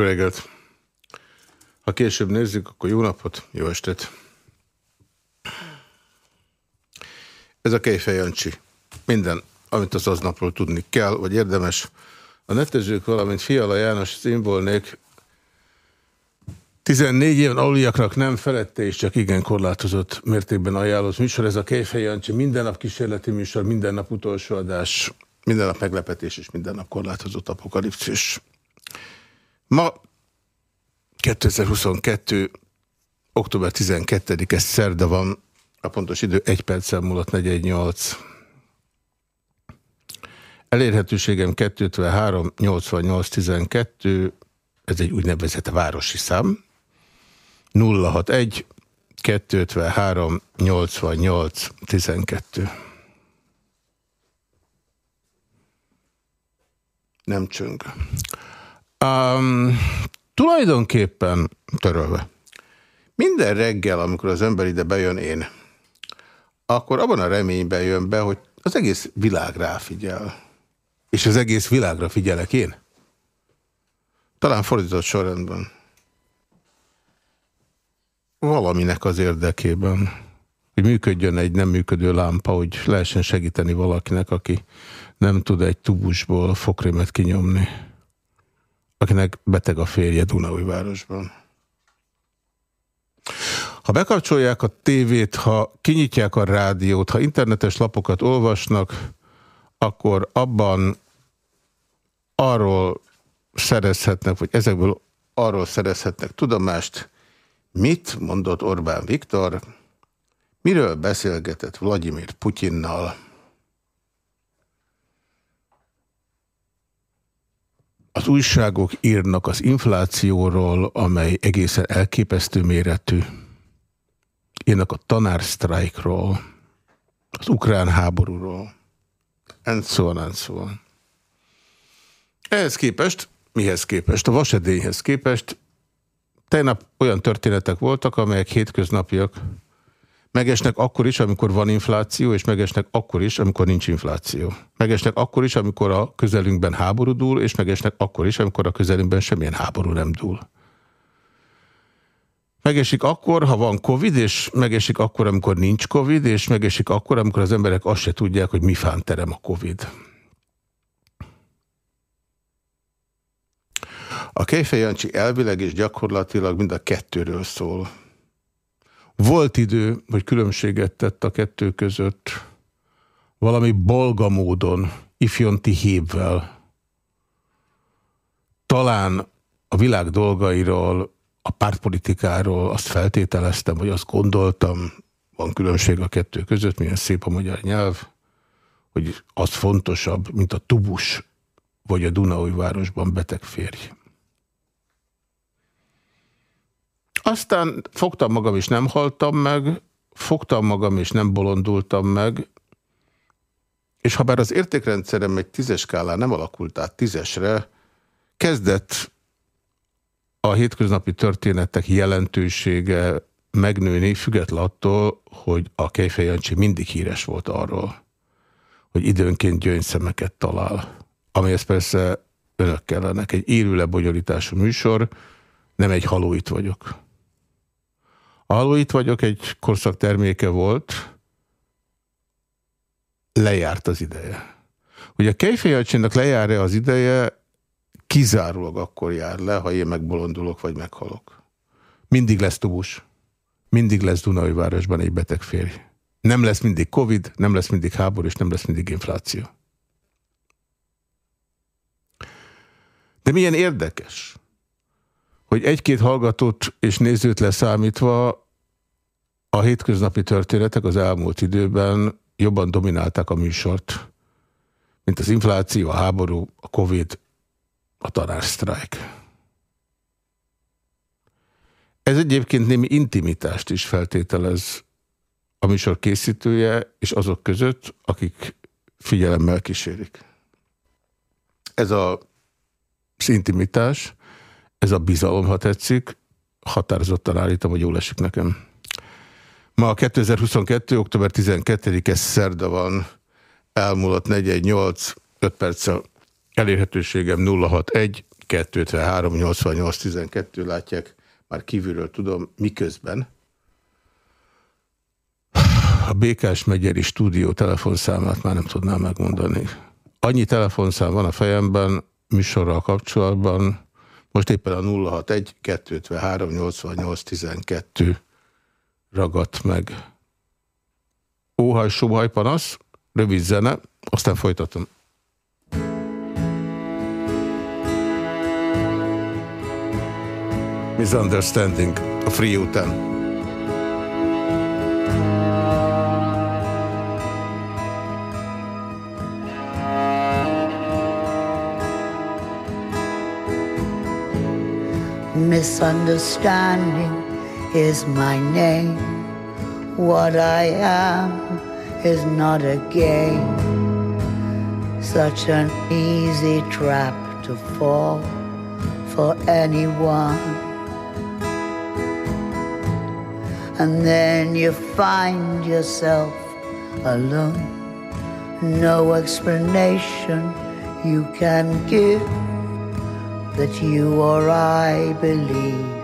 Jó reggelt! Ha később nézzük, akkor jó napot, jó estét! Ez a Kejfej Jancsi. Minden, amit az aznapról tudni kell, vagy érdemes. A netezők, valamint Fiala János szimbolnék 14 éven aluliaknak nem felette és csak igen korlátozott mértékben ajánlott műsor. Ez a Kejfej Jancsi minden nap kísérleti műsor, minden nap utolsó adás, minden nap meglepetés és minden nap korlátozott apokalipszis. Ma 2022. október 12-e szerda van, a pontos idő 1 perccel múlott 418. Elérhetőségem 253 88 12, ez egy úgynevezett városi szám. 061 253 88 12. Nem csöng. Um, tulajdonképpen törölve. Minden reggel, amikor az ember ide bejön én, akkor abban a reményben jön be, hogy az egész világ ráfigyel. És az egész világra figyelek én? Talán fordított sorrendben. Valaminek az érdekében. Hogy működjön egy nem működő lámpa, hogy lehessen segíteni valakinek, aki nem tud egy tubusból fokrémet kinyomni akinek beteg a férje Dunaújvárosban. Ha bekapcsolják a tévét, ha kinyitják a rádiót, ha internetes lapokat olvasnak, akkor abban arról szerezhetnek, vagy ezekből arról szerezhetnek tudomást, mit mondott Orbán Viktor, miről beszélgetett Vladimir Putyinnal, Az újságok írnak az inflációról, amely egészen elképesztő méretű. Írnak a tanársztrájkról, az ukrán háborúról, and so on, and so on. Ehhez képest, mihez képest? A vasedényhez képest tegnap olyan történetek voltak, amelyek hétköznapiak. Megesnek akkor is, amikor van infláció, és megesnek akkor is, amikor nincs infláció. Megesnek akkor is, amikor a közelünkben háború dúl, és megesnek akkor is, amikor a közelünkben semmilyen háború nem dúl. Megesik akkor, ha van Covid, és megesik akkor, amikor nincs Covid, és megesik akkor, amikor az emberek azt se tudják, hogy mi fán terem a Covid. A Kejfej Jancsi elvileg és gyakorlatilag mind a kettőről szól. Volt idő, hogy különbséget tett a kettő között valami bolga módon, ifjonti hívvel. Talán a világ dolgairól, a pártpolitikáról azt feltételeztem, hogy azt gondoltam, van különbség a kettő között, milyen szép a magyar nyelv, hogy az fontosabb, mint a tubus vagy a Dunaújvárosban beteg férj. Aztán fogtam magam, és nem haltam meg, fogtam magam, és nem bolondultam meg, és ha bár az értékrendszerem egy tízes skálán nem alakult át tízesre, kezdett a hétköznapi történetek jelentősége megnőni, független attól, hogy a Kejfej Jancsi mindig híres volt arról, hogy időnként gyöngyszemeket talál. Amihez persze önök kellenek. Egy élő lebonyolítású műsor, nem egy halóit vagyok. A halóit vagyok egy korszak terméke volt, lejárt az ideje. Hogy a kejfejjelcsének lejár-e az ideje, kizárólag akkor jár le, ha én megbolondulok, vagy meghalok. Mindig lesz tubus. Mindig lesz városban egy beteg férj. Nem lesz mindig Covid, nem lesz mindig háború, és nem lesz mindig infláció. De milyen érdekes, hogy egy-két hallgatót és nézőt leszámítva a hétköznapi történetek az elmúlt időben jobban dominálták a műsort, mint az infláció, a háború, a Covid, a tanársztrájk. Ez egyébként némi intimitást is feltételez a műsor készítője és azok között, akik figyelemmel kísérik. Ez a, az intimitás, ez a bizalom, ha tetszik, határozottan állítom, hogy jól esik nekem. Ma a 2022. október 12-e szerda van, elmúlott 418, 5 perccel elérhetőségem 061 253 88 12, látják, már kívülről tudom, miközben a Békás megyeri stúdió telefonszámát már nem tudnám megmondani. Annyi telefonszám van a fejemben műsorral kapcsolatban, most éppen a 061 253 88 12 ragadt meg. Óhaj, sóhaj, panasz, rövid zene, aztán folytatom. Misunderstanding, a free után. Misunderstanding is my name. What I am is not a game. Such an easy trap to fall for anyone. And then you find yourself alone. No explanation you can give that you or I believe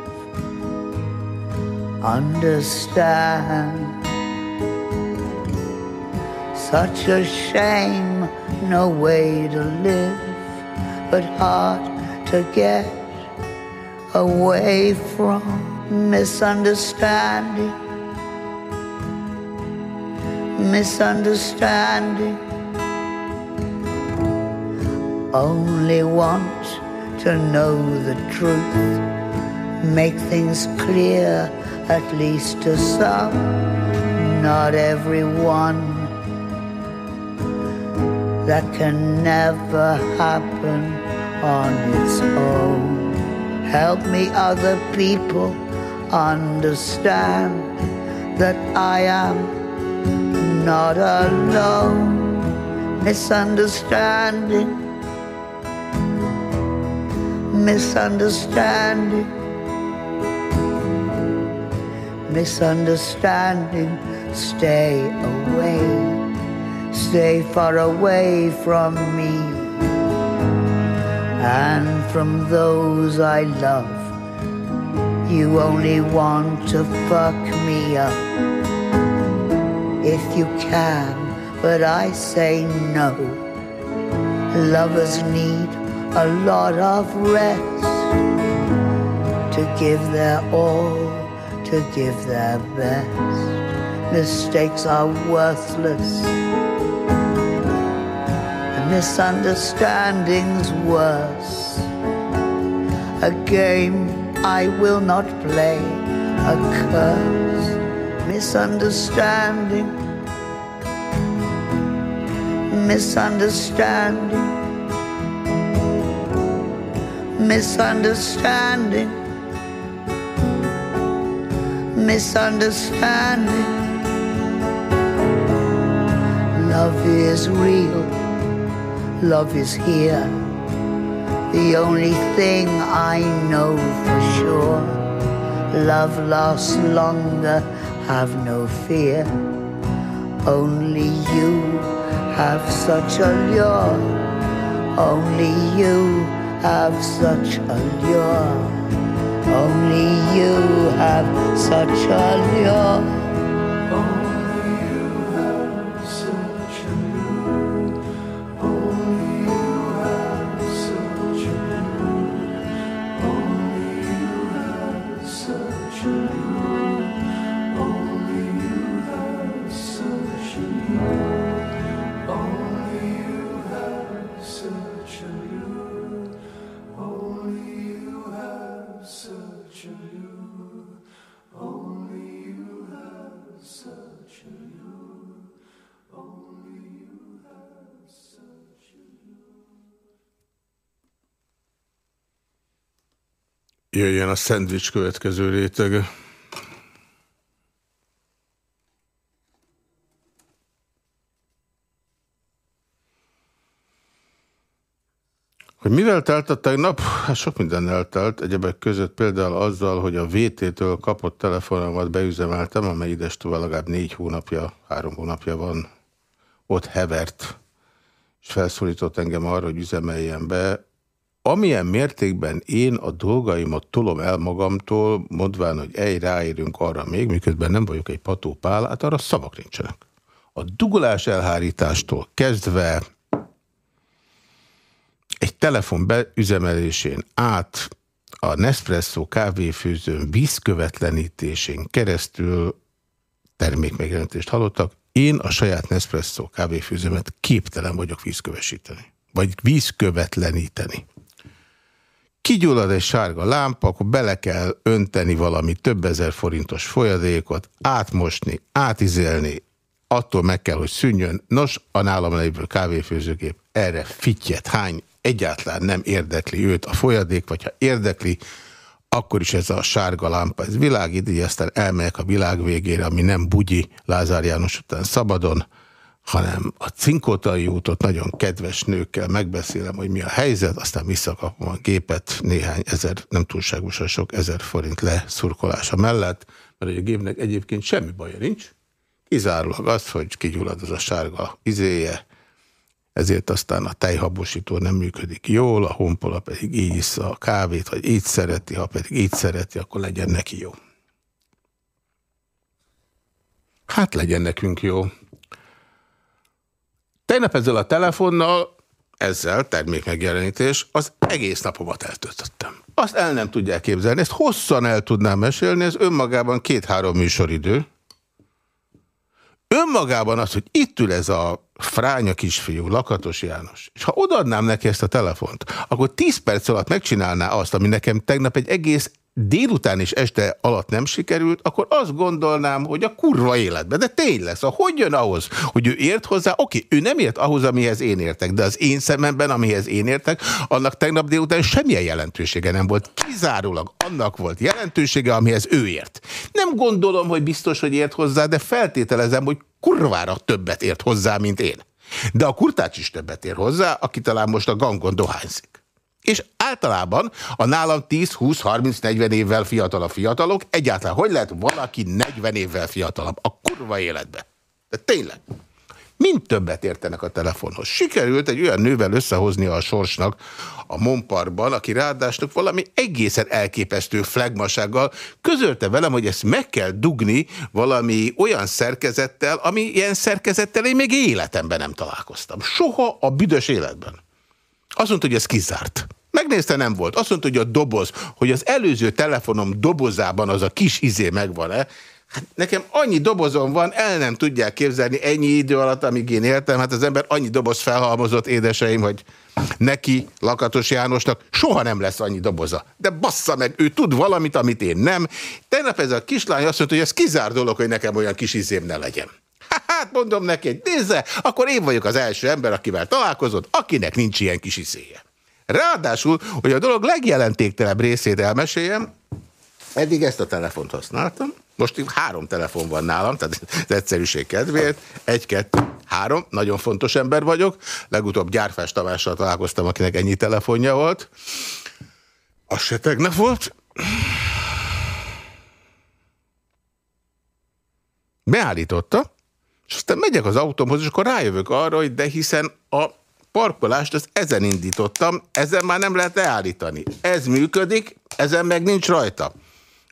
understand. Such a shame, no way to live, but hard to get away from misunderstanding. Misunderstanding. Only want to know the truth, make things clear at least to some, not everyone. That can never happen on its own. Help me, other people, understand that I am not alone. Misunderstanding, misunderstanding misunderstanding. Stay away, stay far away from me and from those I love. You only want to fuck me up if you can, but I say no. Lovers need a lot of rest to give their all to give their best. Mistakes are worthless, and misunderstandings worse. A game I will not play, a curse, misunderstanding, misunderstanding, misunderstanding misunderstanding. Love is real, love is here. The only thing I know for sure, love lasts longer, have no fear. Only you have such a lure. Only you have such a lure. Only you have such a Jöjjön a szendvics következő rétege. Hogy mivel telt a tegnap? Hát sok minden eltelt, egyebek között például azzal, hogy a VT-től kapott telefonomat beüzemeltem, amely idestől legalább négy hónapja, három hónapja van, ott hevert, és felszólított engem arra, hogy üzemeljen be amilyen mértékben én a dolgaimat tolom el magamtól, mondván, hogy egy ráérünk arra még, miközben nem vagyok egy patópál, hát arra szavak nincsenek. A dugolás elhárítástól kezdve egy telefon beüzemelésén át a Nespresso kávéfőzőn vízkövetlenítésén keresztül termékmegjelentést hallottak, én a saját Nespresso kávéfőzőmet képtelen vagyok vízkövesíteni. Vagy vízkövetleníteni kigyullad egy sárga lámpa, akkor bele kell önteni valami több ezer forintos folyadékot, átmosni, átizélni, attól meg kell, hogy szűnjön. Nos, a nálam lévő kávéfőzőgép erre fittyet hány, egyáltalán nem érdekli őt a folyadék, vagy ha érdekli, akkor is ez a sárga lámpa, ez világít, így aztán elmegyek a világ végére, ami nem bugyi Lázár János után szabadon, hanem a Cinkotai útot nagyon kedves nőkkel megbeszélem, hogy mi a helyzet, aztán visszakapom a gépet néhány ezer, nem túlságosan sok ezer forint leszurkolása mellett, mert a gépnek egyébként semmi baja nincs, kizárólag az, hogy kigyullad az a sárga izéje, ezért aztán a tejhabosító nem működik jól, a honpola pedig így issza a kávét, vagy így szereti, ha pedig így szereti, akkor legyen neki jó. Hát legyen nekünk jó. Tegnap ezzel a telefonnal, ezzel termékmegjelenítés, az egész napomat eltöltöttem. Azt el nem tudják képzelni, ezt hosszan el tudnám mesélni, ez önmagában két-három műsoridő. Önmagában az, hogy itt ül ez a fránya kisfiú, Lakatos János, és ha odaadnám neki ezt a telefont, akkor 10 perc alatt megcsinálná azt, ami nekem tegnap egy egész délután és este alatt nem sikerült, akkor azt gondolnám, hogy a kurva életben. De tényleg, szóval hogy jön ahhoz, hogy ő ért hozzá? Oké, ő nem ért ahhoz, amihez én értek, de az én szememben, amihez én értek, annak tegnap délután semmilyen jelentősége nem volt. Kizárólag annak volt jelentősége, amihez ő ért. Nem gondolom, hogy biztos, hogy ért hozzá, de feltételezem, hogy kurvára többet ért hozzá, mint én. De a kurtács is többet ér hozzá, aki talán most a gangon dohányzik. És általában a nálam 10, 20, 30, 40 évvel fiatal a fiatalok, egyáltalán hogy lehet valaki 40 évvel fiatalabb a kurva életbe? De tényleg. Mind többet értenek a telefonhoz. Sikerült egy olyan nővel összehozni a sorsnak a Monparban, aki ráadásnak valami egészen elképesztő flagmasággal közölte velem, hogy ezt meg kell dugni valami olyan szerkezettel, ami ilyen szerkezettel én még életemben nem találkoztam. Soha a büdös életben. Azt mondta, hogy ez kizárt. Megnézte, nem volt. Azt mondta, hogy a doboz, hogy az előző telefonom dobozában az a kis izé megvan-e. Hát nekem annyi dobozom van, el nem tudják képzelni ennyi idő alatt, amíg én éltem. Hát az ember annyi doboz felhalmozott, édeseim, hogy neki, Lakatos Jánosnak soha nem lesz annyi doboza. De bassza meg, ő tud valamit, amit én nem. Tegnap ez a kislány azt mondta, hogy ez kizár dolog, hogy nekem olyan kis izém ne legyen. Hát mondom neki, nézze, akkor én vagyok az első ember, akivel találkozott, akinek nincs ilyen kis izéje. Ráadásul, hogy a dolog legjelentéktelebb részét elmeséljem, eddig ezt a telefont használtam, most három telefon van nálam, tehát az egyszerűség kedvéért. Egy, kettő, három. Nagyon fontos ember vagyok. Legutóbb Gyárfás Tamással találkoztam, akinek ennyi telefonja volt. Az se tegnap volt. Beállította, és aztán megyek az autómhoz, és akkor rájövök arra, hogy de hiszen a parkolást azt ezen indítottam, ezen már nem lehet leállítani. Ez működik, ezen meg nincs rajta.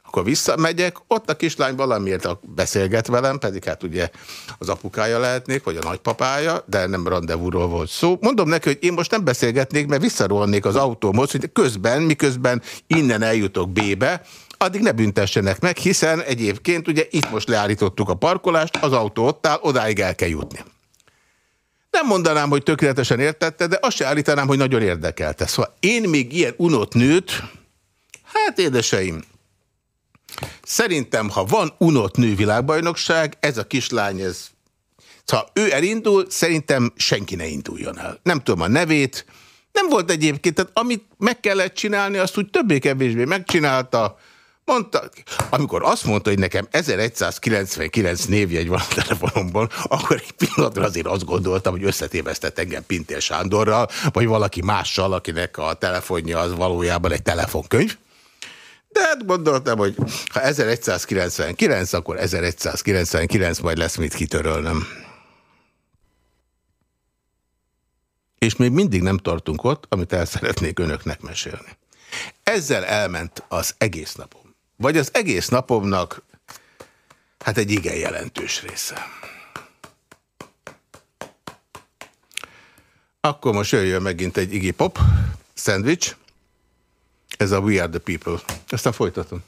Akkor visszamegyek, ott a kislány valamiért beszélget velem, pedig hát ugye az apukája lehetnék, vagy a nagypapája, de nem rendezvúról volt szó. Mondom neki, hogy én most nem beszélgetnék, mert visszarolnék az autómhoz, hogy közben, miközben innen eljutok B-be, addig ne büntessenek meg, hiszen egyébként ugye itt most leállítottuk a parkolást, az autó ott áll, odáig el kell jutni. Nem mondanám, hogy tökéletesen értette, de azt se állítanám, hogy nagyon érdekelte. Szóval én még ilyen unott nőt, hát édeseim, szerintem, ha van unott nővilágbajnokság, ez a kislány, ez, ha ő elindul, szerintem senki ne induljon el. Nem tudom a nevét, nem volt egyébként, tehát amit meg kellett csinálni, azt úgy többé-kevésbé megcsinálta, Mondta, amikor azt mondta, hogy nekem 1199 névjegy van a telefonomban, akkor egy pillanatra azért azt gondoltam, hogy összetévesztett engem Pintér Sándorral, vagy valaki mással, akinek a telefonja az valójában egy telefonkönyv. De hát gondoltam, hogy ha 1199, akkor 1199 majd lesz mit kitörölnem. És még mindig nem tartunk ott, amit el szeretnék önöknek mesélni. Ezzel elment az egész napom. Vagy az egész napomnak hát egy igen jelentős része. Akkor most jöjjön megint egy Iggy Pop, szendvics. Ez a We Are The People. Aztán folytatom.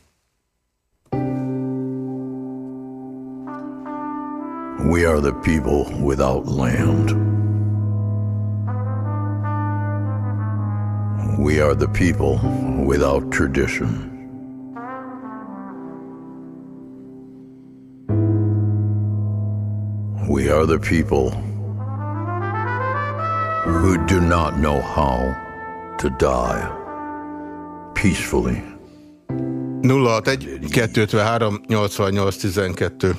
We are the people without land. We are the people without tradition. We are the people who do not know how to die peacefully. 061 253 8812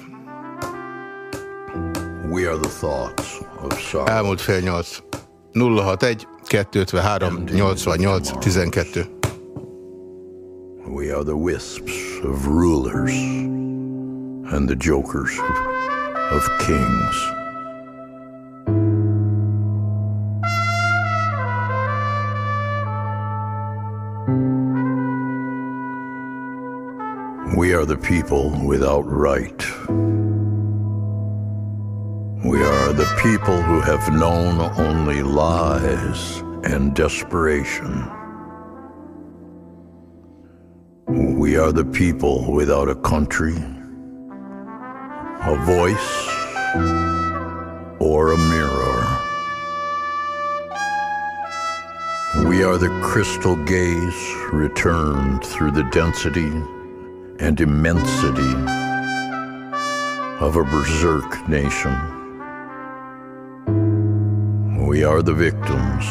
We are the thoughts of sorrow. Elmúlt fél nyolc. 061 253 8812 We are the wisps of rulers and the jokers of kings. We are the people without right. We are the people who have known only lies and desperation. We are the people without a country a voice, or a mirror. We are the crystal gaze returned through the density and immensity of a berserk nation. We are the victims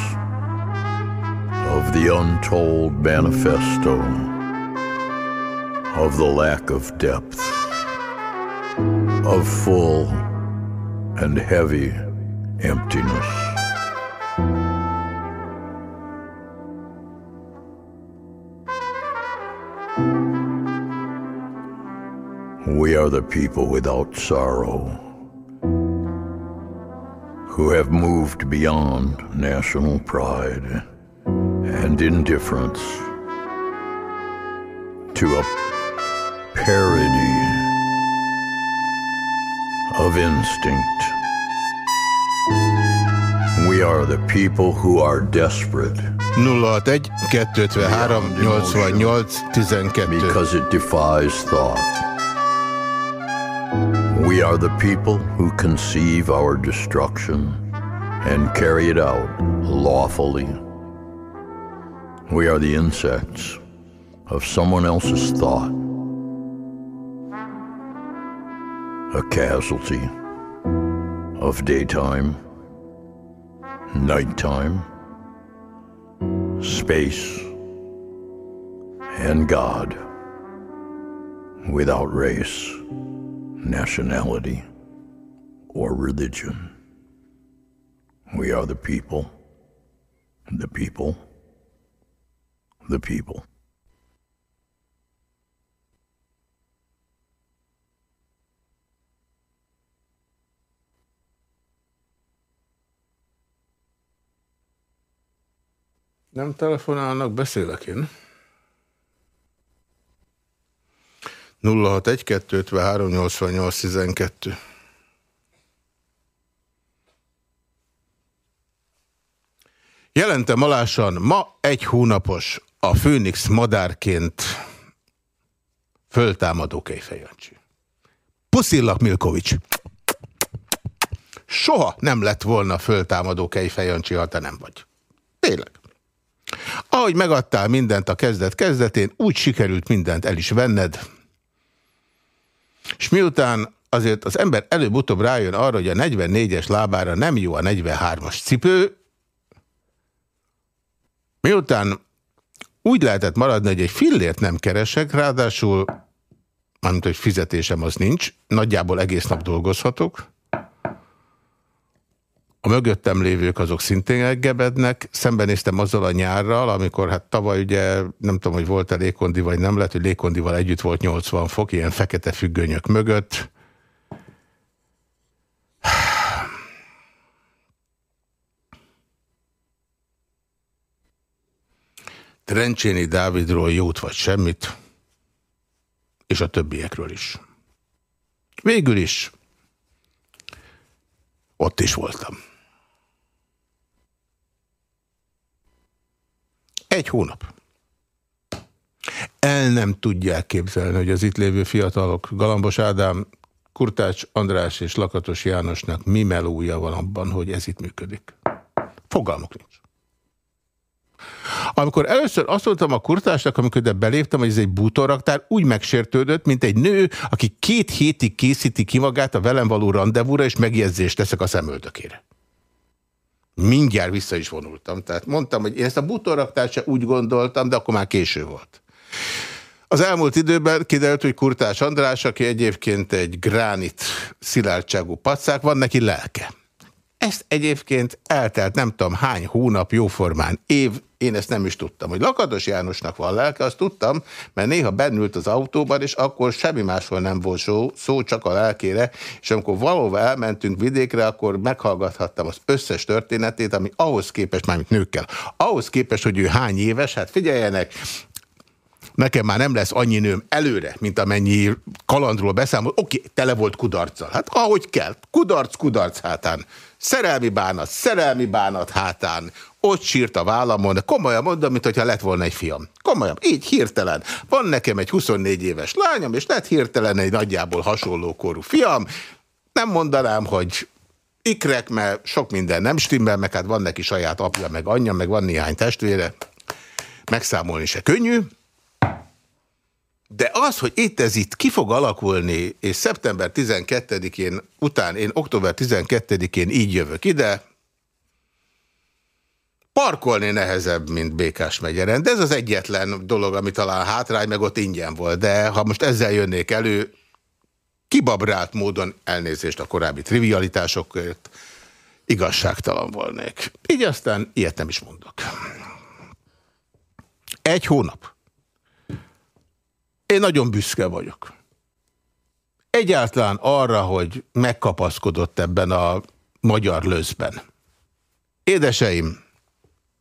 of the untold manifesto of the lack of depth of full and heavy emptiness. We are the people without sorrow who have moved beyond national pride and indifference to a parody of instinct. We are the people who are desperate. 061 253 88 12 Because it defies thought. We are the people who conceive our destruction and carry it out lawfully. We are the insects of someone else's thought. A casualty of daytime, nighttime, space, and God without race, nationality, or religion. We are the people, the people, the people. Nem telefonálnak, beszélek én. 061 253 88 12 Jelentem alásan, ma egy hónapos a Főnix madárként föltámadó Kejfejancsi. Puszillak Milkovics. Soha nem lett volna föltámadó Kejfejancsi, ha te nem vagy. Tényleg. Ahogy megadtál mindent a kezdet kezdetén, úgy sikerült mindent el is venned. És miután azért az ember előbb-utóbb rájön arra, hogy a 44-es lábára nem jó a 43-as cipő, miután úgy lehetett maradni, hogy egy fillért nem keresek, ráadásul, amit hogy fizetésem az nincs, nagyjából egész nap dolgozhatok, a mögöttem lévők azok szintén elgebednek. Szembenéztem azzal a nyárral, amikor hát tavaly ugye nem tudom, hogy volt-e lékondi, vagy nem lehet, hogy lékondival együtt volt 80 fok, ilyen fekete függönyök mögött. Trencséni Dávidról jót vagy semmit, és a többiekről is. Végül is ott is voltam. Egy hónap. El nem tudják képzelni, hogy az itt lévő fiatalok, Galambos Ádám, Kurtács András és Lakatos Jánosnak mi melója van abban, hogy ez itt működik. Fogalmuk nincs. Amikor először azt mondtam a kurtásnak, amikor de beléptem, hogy ez egy bútoraktár, úgy megsértődött, mint egy nő, aki két hétig készíti ki magát a velem való rendezvúra, és megjegyzést teszek a szemöldökére. Mindjárt vissza is vonultam. Tehát mondtam, hogy én ezt a bútoraktárt se úgy gondoltam, de akkor már késő volt. Az elmúlt időben kiderült, hogy Kurtás András, aki egyébként egy gránit szilárdságú pacák, van neki lelke. Ezt egyébként eltelt nem tudom hány hónap, jóformán év, én ezt nem is tudtam. Hogy Lakatos Jánosnak van lelke, azt tudtam, mert néha bennült az autóban, és akkor semmi másról nem volt szó, szó csak a lelkére, és amikor valóban elmentünk vidékre, akkor meghallgathattam az összes történetét, ami ahhoz képest, mármint nőkkel, ahhoz képest, hogy ő hány éves, hát figyeljenek, nekem már nem lesz annyi nőm előre, mint amennyi kalandról beszámol. Oké, tele volt kudarccal. Hát ahogy kell. Kudarc, kudarc hátán. Szerelmi bánat, szerelmi bánat hátán. Ott sírt a vállamon, de komolyan mondom, mint hogyha lett volna egy fiam. Komolyan, így hirtelen. Van nekem egy 24 éves lányom, és lett hirtelen egy nagyjából hasonló korú fiam. Nem mondanám, hogy ikrek, mert sok minden nem stimmel, meg hát van neki saját apja, meg anyja, meg van néhány testvére. Megszámolni se könnyű. De az, hogy itt ez itt ki fog alakulni, és szeptember 12-én után én október 12-én így jövök ide, parkolni nehezebb, mint Békás megyeren. De ez az egyetlen dolog, ami talán hátrány, meg ott ingyen volt. De ha most ezzel jönnék elő, kibabrált módon elnézést a korábbi trivialitásokért, igazságtalan volnék. Így aztán ilyet nem is mondok. Egy hónap. Én nagyon büszke vagyok. Egyáltalán arra, hogy megkapaszkodott ebben a magyar lőzben. Édeseim,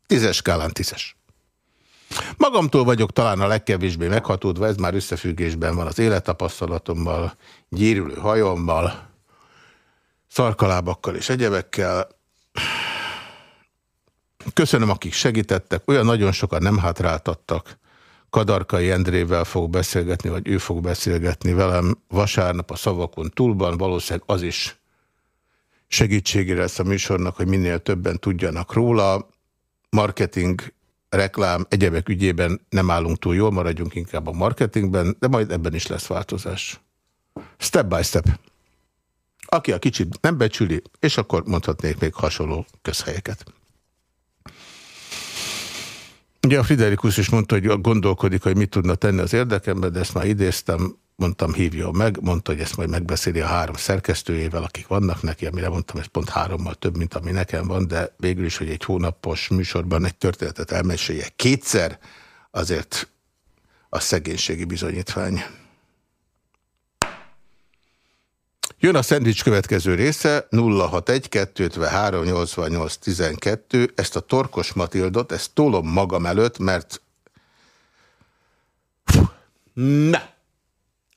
tízes skálán tízes. Magamtól vagyok talán a legkevésbé meghatódva, ez már összefüggésben van az élettapasztalatommal, gyérülő hajommal, szarkalábakkal és egyebekkel. Köszönöm, akik segítettek, olyan nagyon sokan nem hátráltattak. Kadarkai Endrével fog beszélgetni, vagy ő fog beszélgetni velem vasárnap a szavakon túlban, valószínűleg az is segítségére lesz a műsornak, hogy minél többen tudjanak róla. Marketing, reklám, egyebek ügyében nem állunk túl jól, maradjunk inkább a marketingben, de majd ebben is lesz változás. Step by step. Aki a kicsit nem becsüli, és akkor mondhatnék még hasonló közhelyeket. Ugye a Friderikus is mondta, hogy gondolkodik, hogy mit tudna tenni az érdekemben, de ezt már idéztem, mondtam hívjon meg, mondta, hogy ezt majd megbeszéli a három szerkesztőjével, akik vannak neki, amire mondtam, ez pont hárommal több, mint ami nekem van, de végül is, hogy egy hónapos műsorban egy történetet elmesélje kétszer, azért a szegénységi bizonyítvány. Jön a szendvics következő része, 061 253 88 12. Ezt a Torkos Matildot, ezt tolom magam előtt, mert... Na!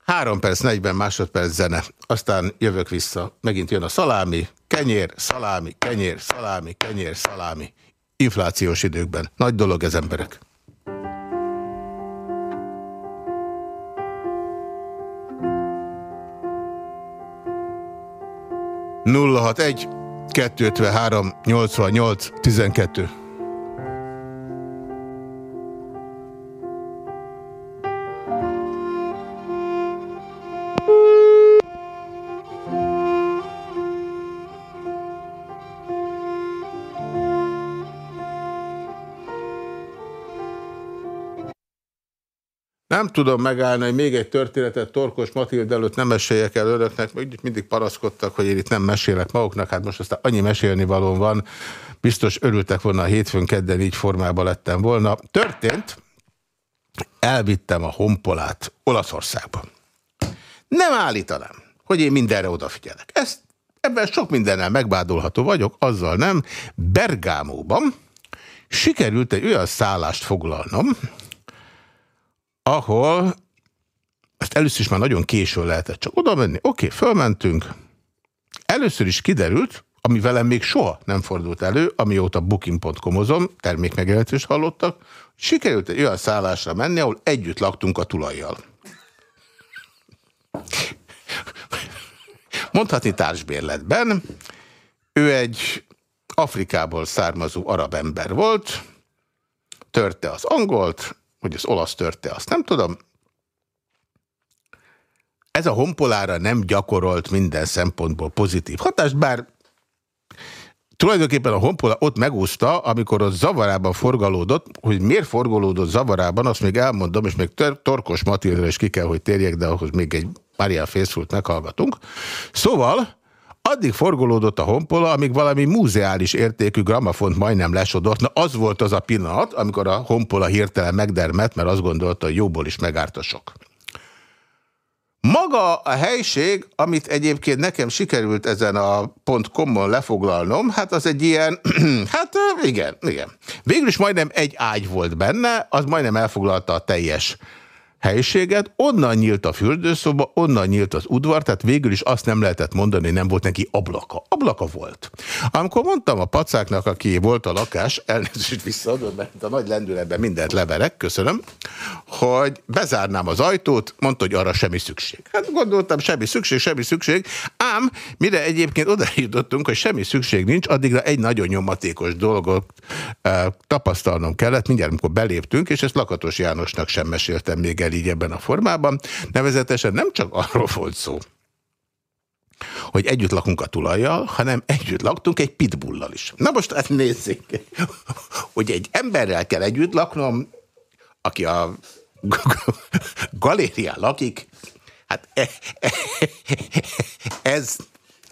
3 perc, 40 másodperc zene. Aztán jövök vissza. Megint jön a szalámi, kenyér, szalámi, kenyér, szalámi, kenyér, szalámi. Inflációs időkben. Nagy dolog ez emberek. 061 253 88 12 Nem tudom megállni, hogy még egy történetet Torkos Matild előtt nem meséljek el önöknek, mert mindig paraszkodtak, hogy én itt nem mesélek maguknak, hát most aztán annyi mesélni valón van, biztos örültek volna a hétfőn kedden így formában lettem volna. Történt, elvittem a honpolát Olaszországba. Nem állítanám, hogy én mindenre odafigyelek. Ezt, ebben sok mindennel megbádolható vagyok, azzal nem. Bergámóban sikerült egy olyan szállást foglalnom, ahol ezt először is már nagyon későn lehetett csak oda menni. Oké, okay, fölmentünk. Először is kiderült, ami velem még soha nem fordult elő, amióta booking.com-ozom, termékmegjelentést hallottak, sikerült egy olyan szállásra menni, ahol együtt laktunk a tulajjal. Mondhatni társbérletben. Ő egy Afrikából származó arab ember volt, törte az angolt, hogy az olasz törte, azt nem tudom. Ez a honpolára nem gyakorolt minden szempontból pozitív hatást, bár tulajdonképpen a honpola ott megúszta, amikor az zavarában forgalódott, hogy miért forgalódott zavarában, azt még elmondom, és még Torkos Matildra is ki kell, hogy térjek, de ahhoz még egy Maria Fészfult meghallgatunk. Szóval Addig forgolódott a honpola, amíg valami múzeális értékű gramafont majdnem lesodott. Na az volt az a pillanat, amikor a honpola hirtelen megdermett, mert azt gondolta, hogy jóból is megárt a sok. Maga a helység, amit egyébként nekem sikerült ezen a .com-on lefoglalnom, hát az egy ilyen, hát igen, igen. Végül is majdnem egy ágy volt benne, az majdnem elfoglalta a teljes helyiséget, onnan nyílt a fürdőszoba, onnan nyílt az udvar, tehát végül is azt nem lehetett mondani, nem volt neki ablaka. Ablaka volt. Amikor mondtam a pacáknak, aki volt a lakás, elnézést visszaadod, mert a nagy lendületben mindent leverek, köszönöm, hogy bezárnám az ajtót, mondta, hogy arra semmi szükség. Hát gondoltam, semmi szükség, semmi szükség, ám mire egyébként oda hogy semmi szükség nincs, addigra egy nagyon nyomatékos dolgot e, tapasztalnom kellett, mindjárt amikor beléptünk, és ezt Lakatos Jánosnak sem meséltem még el így ebben a formában. Nevezetesen nem csak arról volt szó, hogy együtt lakunk a tulajjal, hanem együtt laktunk egy pitbullal is. Na most hát nézzék, hogy egy emberrel kell együtt laknom, aki a galérián lakik, hát e, e, ez,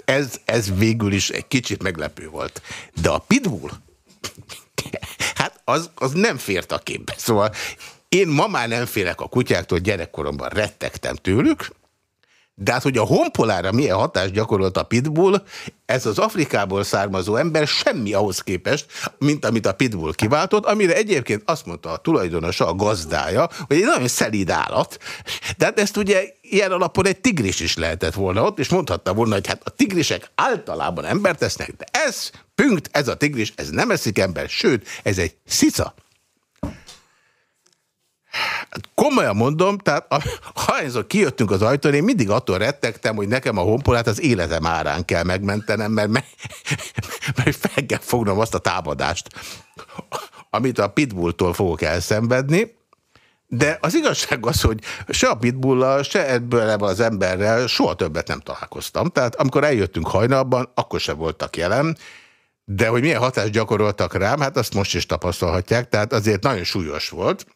ez, ez végül is egy kicsit meglepő volt. De a pitbull, hát az, az nem fért a képbe. Szóval én ma már nem félek a kutyáktól, gyerekkoromban rettegtem tőlük, de hát, hogy a honpolára milyen hatást gyakorolt a pitbull, ez az Afrikából származó ember semmi ahhoz képest, mint amit a pitbull kiváltott, amire egyébként azt mondta a tulajdonosa, a gazdája, hogy egy nagyon szelíd állat, de hát ezt ugye ilyen alapon egy tigris is lehetett volna ott, és mondhatta volna, hogy hát a tigrisek általában embert tesznek, de ez, pünkt, ez a tigris, ez nem eszik ember, sőt, ez egy szica. Komolyan mondom, tehát a, hányszor kijöttünk az ajtón, én mindig attól rettegtem, hogy nekem a honpolát az életem árán kell megmentenem, mert, me, mert fel kell fognom azt a támadást, amit a pitbulltól fogok elszenvedni. De az igazság az, hogy se a pitbullal, se ebből az emberrel soha többet nem találkoztam. Tehát amikor eljöttünk hajnalban, akkor se voltak jelen, de hogy milyen hatást gyakoroltak rám, hát azt most is tapasztalhatják, tehát azért nagyon súlyos volt.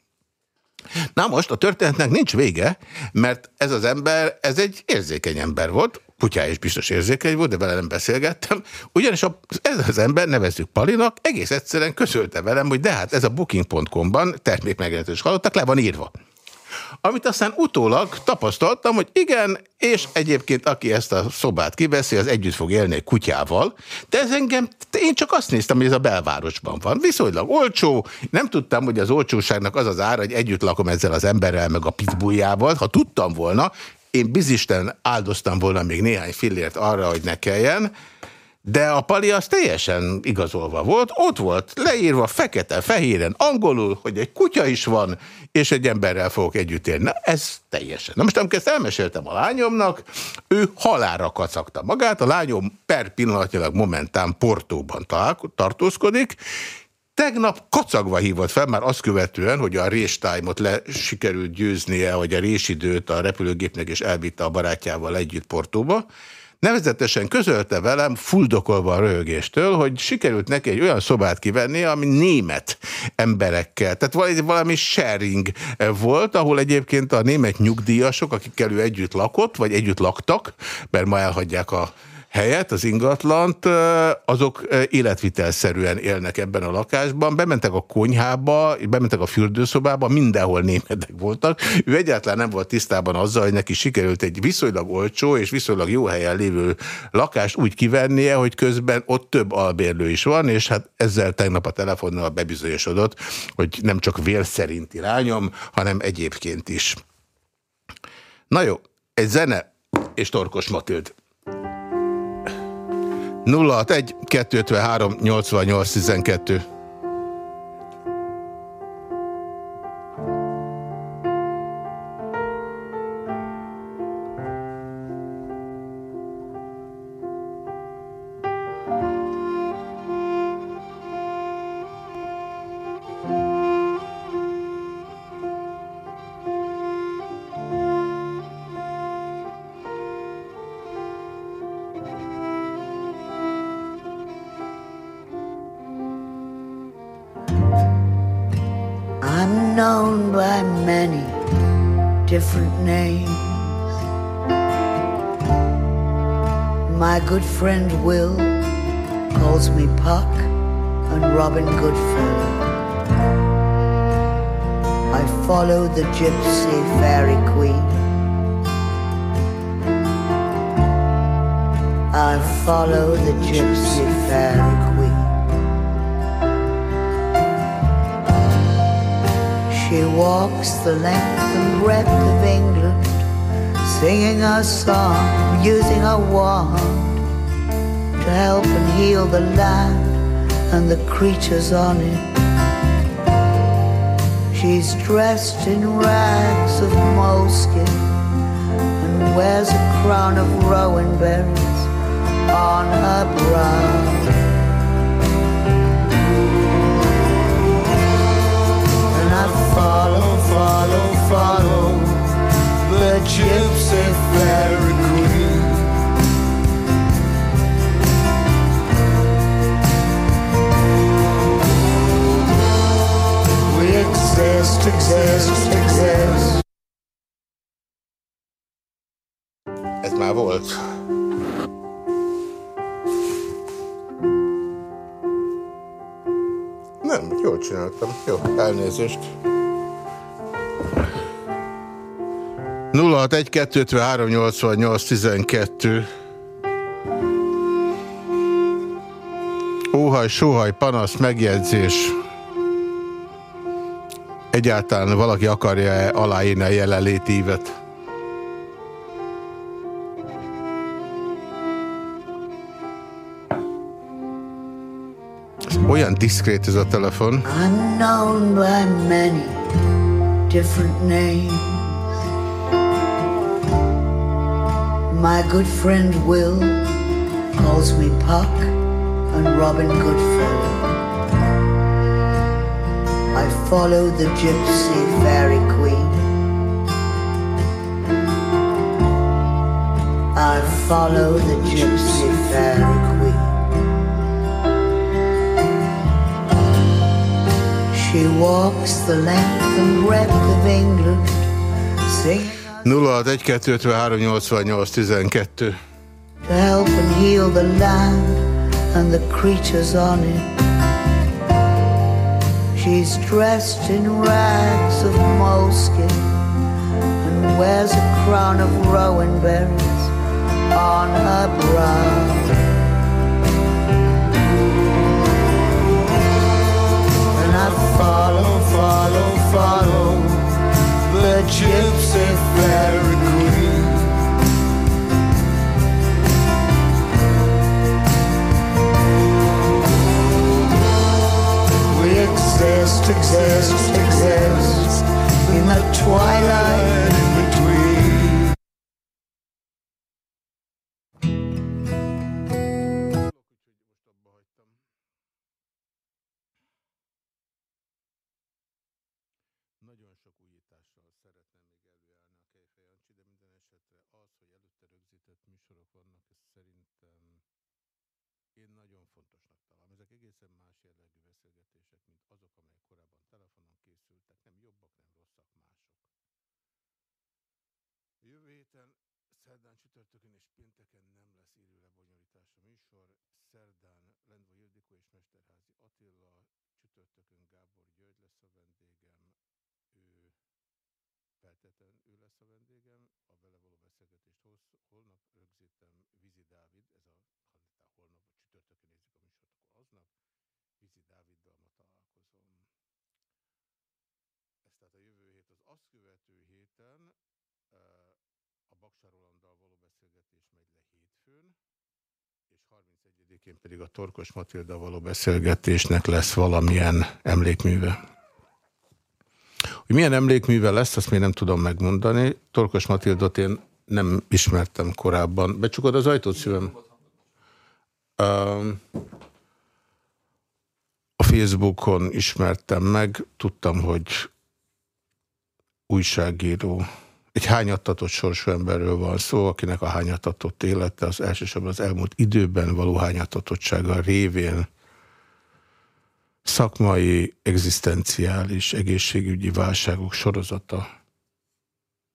Na most a történetnek nincs vége, mert ez az ember, ez egy érzékeny ember volt, kutyája is biztos érzékeny volt, de vele nem beszélgettem, ugyanis a, ez az ember, nevezzük Palinak, egész egyszerűen közölte velem, hogy de hát ez a booking.com-ban termékmegjelentés hallottak, le van írva. Amit aztán utólag tapasztaltam, hogy igen, és egyébként aki ezt a szobát kiveszi, az együtt fog élni egy kutyával, de ez engem, én csak azt néztem, hogy ez a belvárosban van. Viszonylag olcsó, nem tudtam, hogy az olcsóságnak az az ára, hogy együtt lakom ezzel az emberrel, meg a pitbulljával. Ha tudtam volna, én bizisten áldoztam volna még néhány fillért arra, hogy ne kelljen, de a pali az teljesen igazolva volt, ott volt leírva fekete-fehéren, angolul, hogy egy kutya is van, és egy emberrel fogok együtt élni. Na, ez teljesen. Na most amikor ezt elmeséltem a lányomnak, ő halára kacagta magát, a lányom per pillanatnyilag momentán Portóban tartózkodik, Tegnap kacagva hívott fel, már azt követően, hogy a réstime-ot le sikerült győznie, vagy a résidőt a repülőgépnek, és elvitte a barátjával együtt Portóba, Nevezetesen közölte velem, fuldokolva a röhögéstől, hogy sikerült neki egy olyan szobát kivenni, ami német emberekkel. Tehát valami, sharing volt, ahol egyébként a német nyugdíjasok, akikkel ő együtt lakott, vagy együtt laktak, mert ma elhagyják a helyet, az ingatlant, azok életvitelszerűen élnek ebben a lakásban. Bementek a konyhába, bementek a fürdőszobába, mindenhol németek voltak. Ő egyáltalán nem volt tisztában azzal, hogy neki sikerült egy viszonylag olcsó és viszonylag jó helyen lévő lakást úgy kivennie, hogy közben ott több albérlő is van, és hát ezzel tegnap a telefonnal bebizonyosodott, hogy nem csak vél szerint irányom, hanem egyébként is. Na jó, egy zene és Torkos Matild. 061 253 88 12 good friend Will calls me Puck and Robin Goodfellow. I follow the gypsy fairy queen. I follow the gypsy fairy queen. She walks the length and breadth of England, singing a song, using a wand to help and heal the land and the creatures on it. She's dressed in rags of moleskin and wears a crown of rowan berries on her brow. Follow, follow, the gypsy fairy queen. We exist, exist, exist. Ez már volt. Nem, jól csináltam. Jó, elnézést. 061 253 88 12 Óhaj, sóhaj, panasz, megjegyzés egyáltalán valaki akarja -e aláírni a jelenlétívet. Olyan diszkrét ez a telefon. Unknown by many different names My good friend Will calls me Puck and Robin Goodfellow I follow the gypsy fairy queen. I follow the gypsy fairy queen. She walks the length and breadth of England, singing. 061 To help and heal the land and the creatures on it. She's dressed in rags of moleskin and wears a crown of rowan berries on her brow. And I follow, follow, follow the gypsy fairy queen. We exist, exist, exist in the twilight az, hogy előtte rögzített műsorok vannak, ez szerintem én nagyon fontosnak találom. Ezek egészen más jellegű beszélgetések, mint azok, amelyek korábban telefonon készültek, nem jobbak, nem rosszak, mások. Jövő héten szerdán, csütörtökön és pénteken nem lesz élő lebonyolítás a műsor. Szerdán Lendva Ildikó és Mesterházi Attila, csütörtökön Gábor György lesz a vendégem, feltétlen ő lesz a vendégem, a vele való beszélgetést hossz, holnap rögzítem Vizi Dávid, ez a, ha holnap vagy csütörtökön nézzük a műsort, akkor aznap, Vizi Dáviddal ma találkozom. Ez tehát a jövő hét, az azt követő héten a Baksa Rolanddal való beszélgetés megy le hétfőn, és 31-én pedig a Torkos Matilda való beszélgetésnek lesz valamilyen emlékműve. Hogy milyen emlékműve lesz, azt még nem tudom megmondani. Torkos Matildot én nem ismertem korábban. Becsukod az ajtót, szívem? A Facebookon ismertem meg, tudtam, hogy újságíró. Egy hányattatott sorsú emberről van szó, akinek a hányattatott élete az elsősorban az elmúlt időben való hányattatottsága révén szakmai, egzisztenciális, egészségügyi válságok sorozata.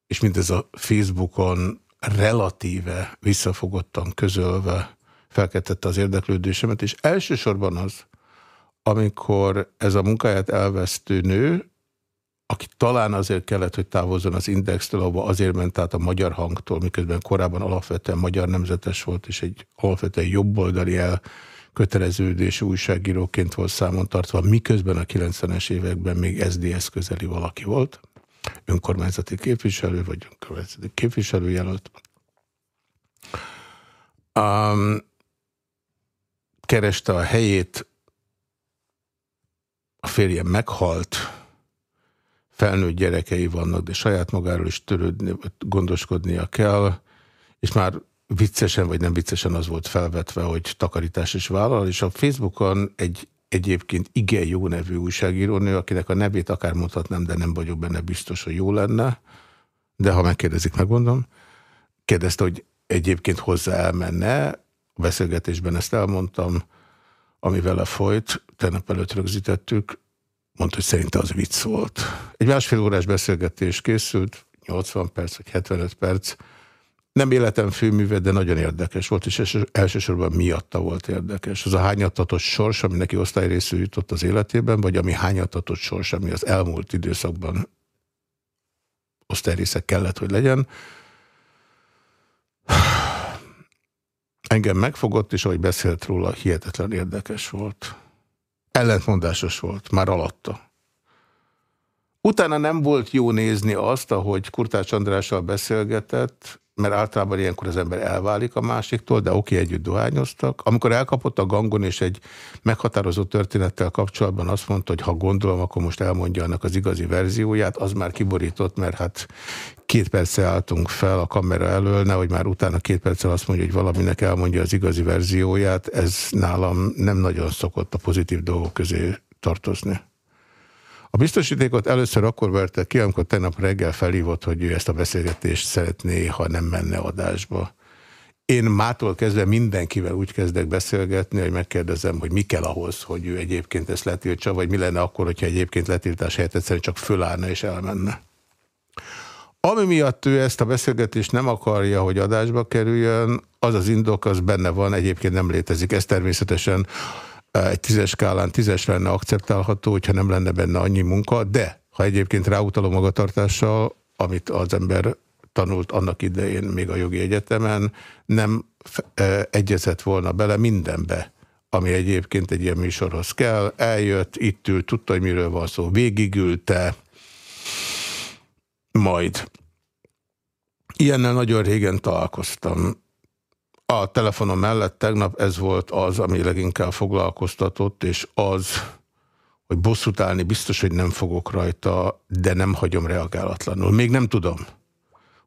És mindez a Facebookon relatíve visszafogottan közölve felkeltette az érdeklődésemet, és elsősorban az, amikor ez a munkáját elvesztő nő, aki talán azért kellett, hogy távozzon az Indextől, ahova azért ment át a magyar hangtól, miközben korábban alapvetően magyar nemzetes volt, és egy alapvetően jobboldali el köteleződés újságíróként volt számon tartva, miközben a 90-es években még SDS közeli valaki volt, önkormányzati képviselő, vagy önkormányzati képviselőjelölt. Um, kereste a helyét, a férjem meghalt, felnőtt gyerekei vannak, de saját magáról is törődni, gondoskodnia kell, és már viccesen vagy nem viccesen az volt felvetve, hogy takarítás is vállal, és a Facebookon egy egyébként igen jó nevű újságírónő, akinek a nevét akár mondhatnám, de nem vagyok benne biztos, hogy jó lenne, de ha megkérdezik, megmondom, kérdezte, hogy egyébként hozzá elmenne, a beszélgetésben ezt elmondtam, ami vele folyt, tegnap előtt rögzítettük, mondta, hogy szerinte az vicc volt. Egy másfél órás beszélgetés készült, 80 perc vagy 75 perc, nem életem főműve, de nagyon érdekes volt, és elsősorban miatta volt érdekes. Az a hányattatott sors, ami neki osztályrészű jutott az életében, vagy ami hányattatott sors, ami az elmúlt időszakban osztályrésze kellett, hogy legyen. Engem megfogott, és ahogy beszélt róla, hihetetlen érdekes volt. Ellentmondásos volt, már alatta. Utána nem volt jó nézni azt, ahogy Kurtács Andrással beszélgetett, mert általában ilyenkor az ember elválik a másiktól, de oké, együtt dohányoztak. Amikor elkapott a gangon, és egy meghatározó történettel kapcsolatban azt mondta, hogy ha gondolom, akkor most elmondja annak az igazi verzióját, az már kiborított, mert hát két perccel álltunk fel a kamera elől, nehogy már utána két perccel azt mondja, hogy valaminek elmondja az igazi verzióját, ez nálam nem nagyon szokott a pozitív dolgok közé tartozni. A biztosítékot először akkor verte ki, amikor tegnap reggel felhívott, hogy ő ezt a beszélgetést szeretné, ha nem menne adásba. Én mától kezdve mindenkivel úgy kezdek beszélgetni, hogy megkérdezem, hogy mi kell ahhoz, hogy ő egyébként ezt letiltsa, vagy mi lenne akkor, hogyha egyébként letiltás helyett egyszerűen csak fölállna és elmenne. Ami miatt ő ezt a beszélgetést nem akarja, hogy adásba kerüljön, az az indok, az benne van, egyébként nem létezik. Ez természetesen egy tízes skálán tízes lenne akceptálható, hogyha nem lenne benne annyi munka, de ha egyébként ráutaló magatartással, amit az ember tanult annak idején még a jogi egyetemen, nem egyezett volna bele mindenbe, ami egyébként egy ilyen műsorhoz kell. Eljött, itt ült, tudta, hogy miről van szó, végigülte, majd. Ilyennel nagyon régen találkoztam. A telefonom mellett tegnap ez volt az, ami leginkább foglalkoztatott, és az, hogy bosszút állni biztos, hogy nem fogok rajta, de nem hagyom reagálatlanul. Még nem tudom,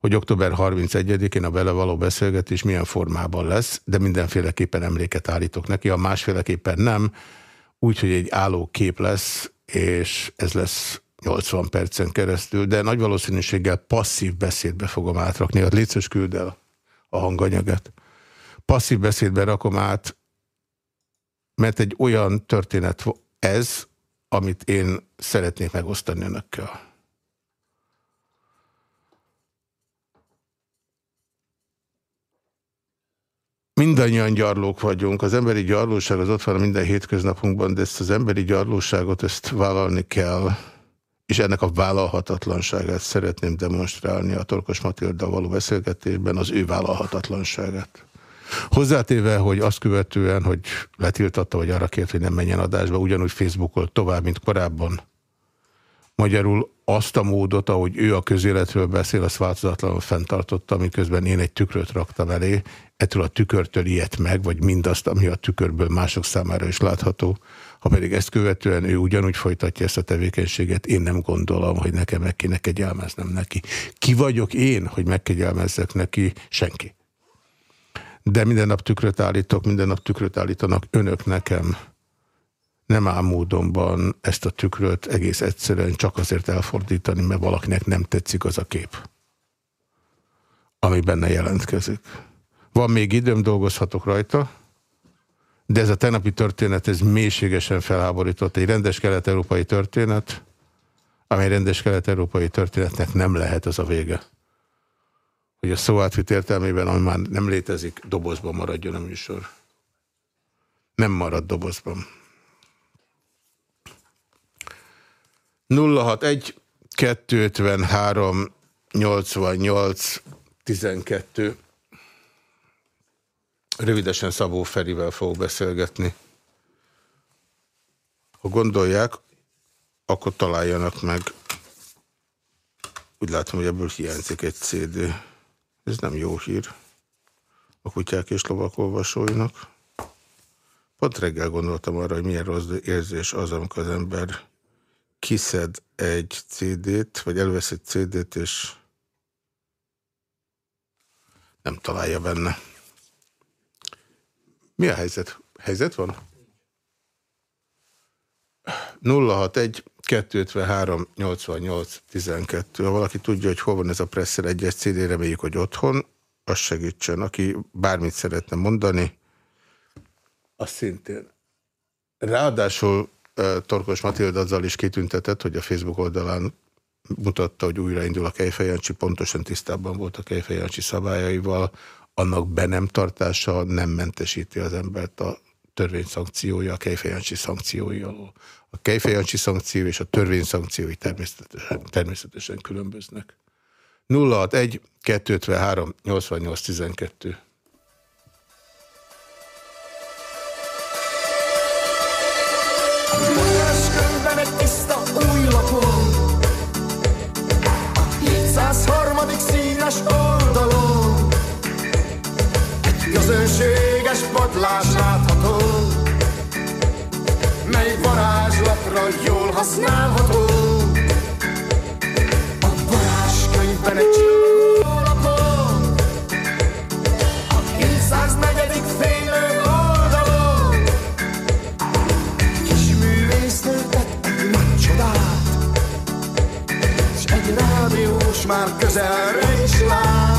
hogy október 31-én a vele való beszélgetés milyen formában lesz, de mindenféleképpen emléket állítok neki, a másféleképpen nem, úgyhogy egy álló kép lesz, és ez lesz 80 percen keresztül, de nagy valószínűséggel passzív beszédbe fogom átrakni. Hát létszős küld el a hanganyagát. Passzív beszédbe rakom át, mert egy olyan történet ez, amit én szeretnék megosztani önökkel. Mindannyian gyarlók vagyunk. Az emberi gyarlóság az ott van minden hétköznapunkban, de ezt az emberi gyarlóságot ezt vállalni kell, és ennek a vállalhatatlanságát szeretném demonstrálni a Torkos Matilda való beszélgetésben, az ő vállalhatatlanságát. Hozzátéve, hogy azt követően, hogy letiltatta, vagy arra kért, hogy nem menjen adásba, ugyanúgy Facebookol tovább, mint korábban. Magyarul azt a módot, ahogy ő a közéletről beszél, azt változatlanul fenntartotta, miközben én egy tükröt raktam elé, ettől a tükörtől ilyet meg, vagy mindazt, ami a tükörből mások számára is látható. Ha pedig ezt követően ő ugyanúgy folytatja ezt a tevékenységet, én nem gondolom, hogy nekem meg kéne kegyelmeznem neki. Ki vagyok én, hogy megkegyelmezzek neki? Senki de minden nap tükröt állítok, minden nap tükröt állítanak önök nekem. Nem áll módonban ezt a tükröt egész egyszerűen csak azért elfordítani, mert valakinek nem tetszik az a kép, ami benne jelentkezik. Van még időm, dolgozhatok rajta, de ez a tenapi történet, ez mélységesen felháborított. Egy rendes kelet-európai történet, amely rendes kelet-európai történetnek nem lehet az a vége hogy a szó átvit értelmében, ami már nem létezik, dobozban maradjon a műsor. Nem marad dobozban. 061 253 88 12 Rövidesen Szabó Ferivel fogok beszélgetni. Ha gondolják, akkor találjanak meg. Úgy látom, hogy ebből hiányzik egy CD. Ez nem jó hír a kutyák és lovak olvasóinak. Pont reggel gondoltam arra, hogy milyen rossz érzés az, amikor az ember kiszed egy CD-t, vagy elvesz egy CD-t, és nem találja benne. Mi a helyzet? Helyzet van? 061 253 88 12. Ha valaki tudja, hogy hol van ez a Presser egyes CD, reméljük, hogy otthon, az segítsen. Aki bármit szeretne mondani, az szintén. Ráadásul Torkos Matilda azzal is kitüntetett, hogy a Facebook oldalán mutatta, hogy újraindul a Kejfejancsi, pontosan tisztában volt a Kejfejancsi szabályaival, annak be nem tartása nem mentesíti az embert a törvény szankciója a kejfejancsi szankciói alól. A kejfejancsi szankció és a törvény szankciói természetesen, természetesen különböznek. 061 253 88 12 egy tiszta új lapon A 703. színes oldalon Egy közönséges padlás látható jól használható A varázskönyvben egy csillagólapon A 704. félő oldalon Kis művésznő tett egy nagy S már közelre is lát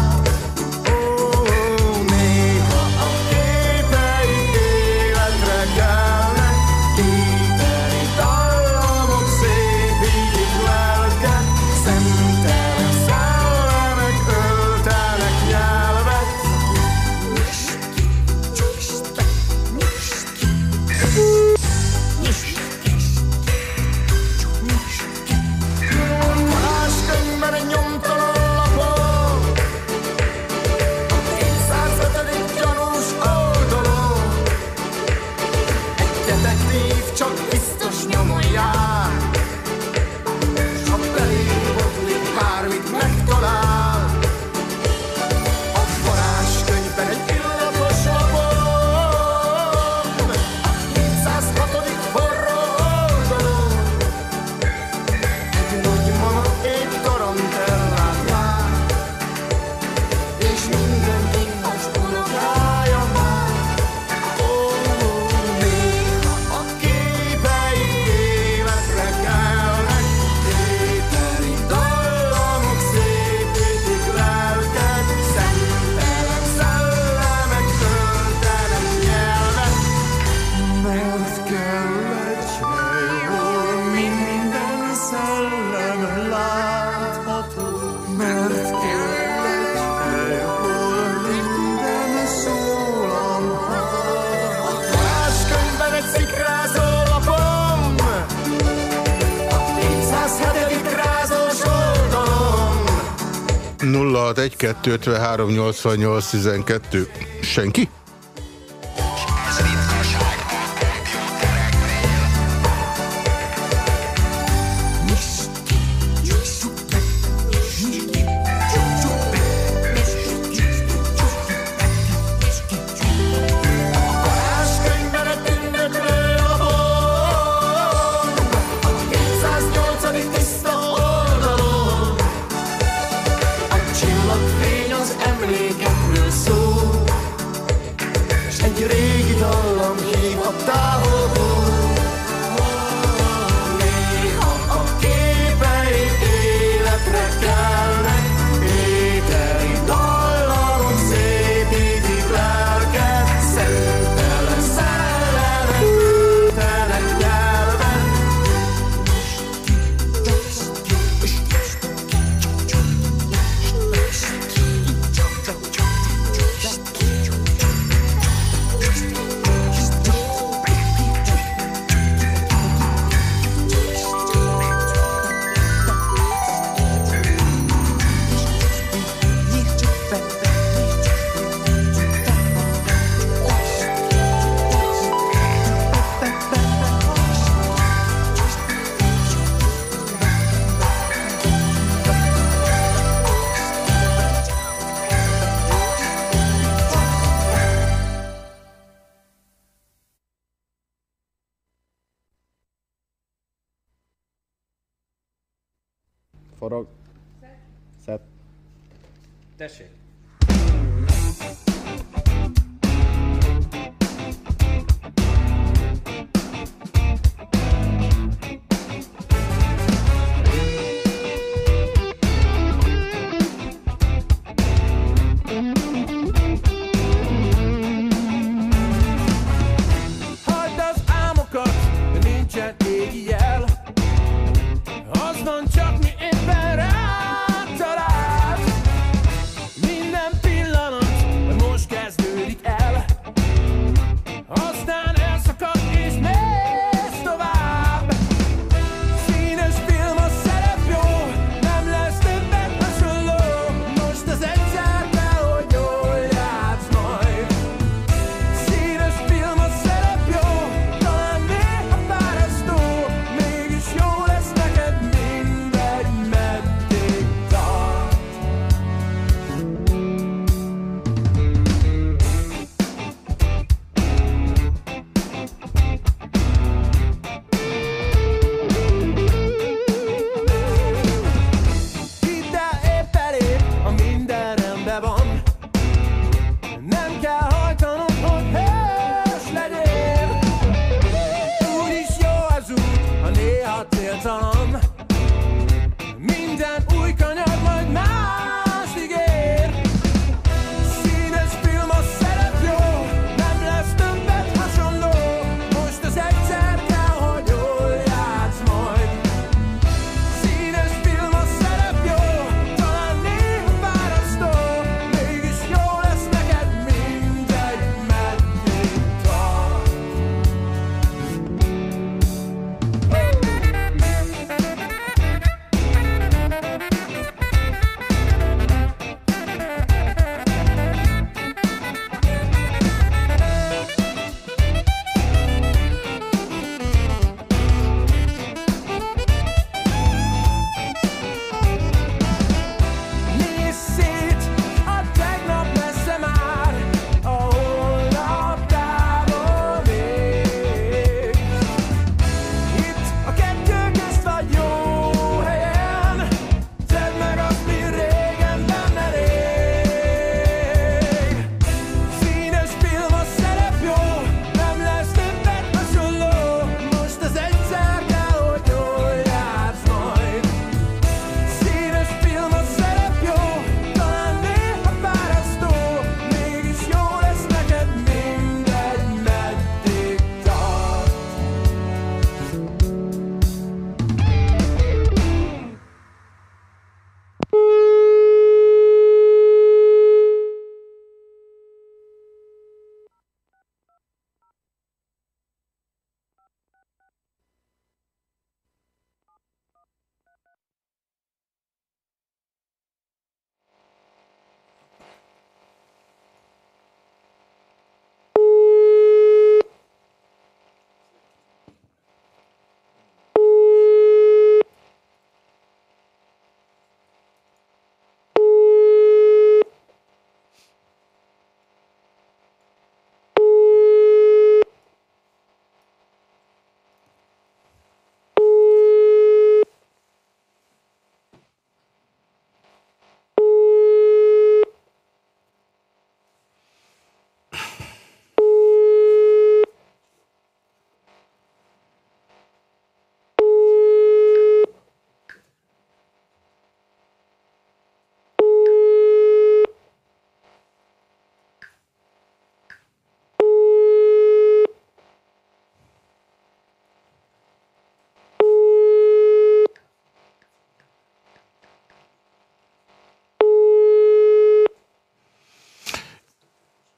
061 253 88 12. Senki?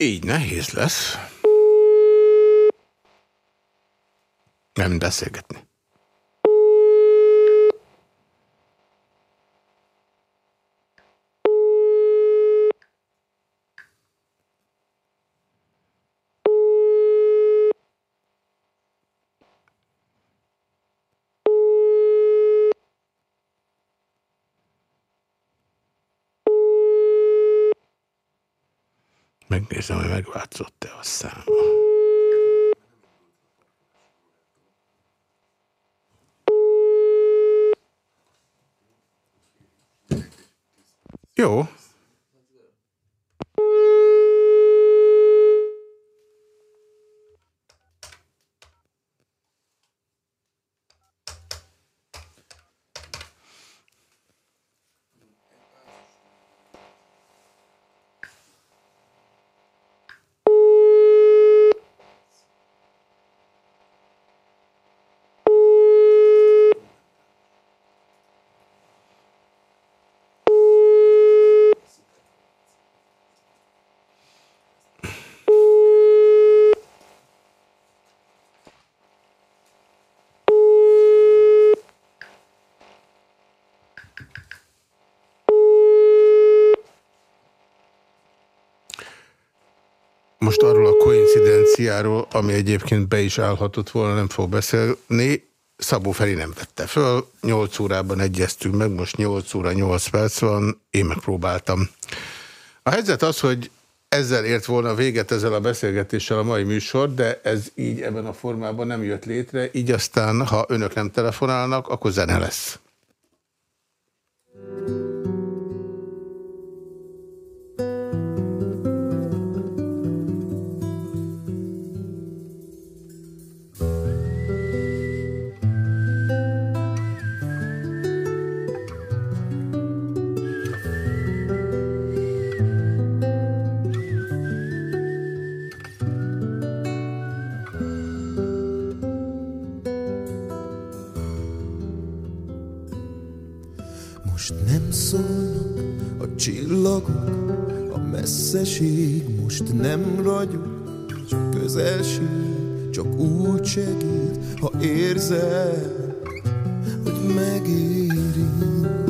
Így nehéz lesz. Nem beszélgetni. Megnézem, hogy megváltozott-e a száma. Jó. Most arról a koincidenciáról, ami egyébként be is állhatott volna, nem fog beszélni. Szabó Feri nem vette föl, 8 órában egyeztünk meg, most 8 óra 8 perc van, én megpróbáltam. A helyzet az, hogy ezzel ért volna véget ezzel a beszélgetéssel a mai műsor, de ez így ebben a formában nem jött létre, így aztán, ha önök nem telefonálnak, akkor zene lesz. Messzeség most nem ragyog, csak közelség, csak úgy segít, ha érzed, hogy megéri.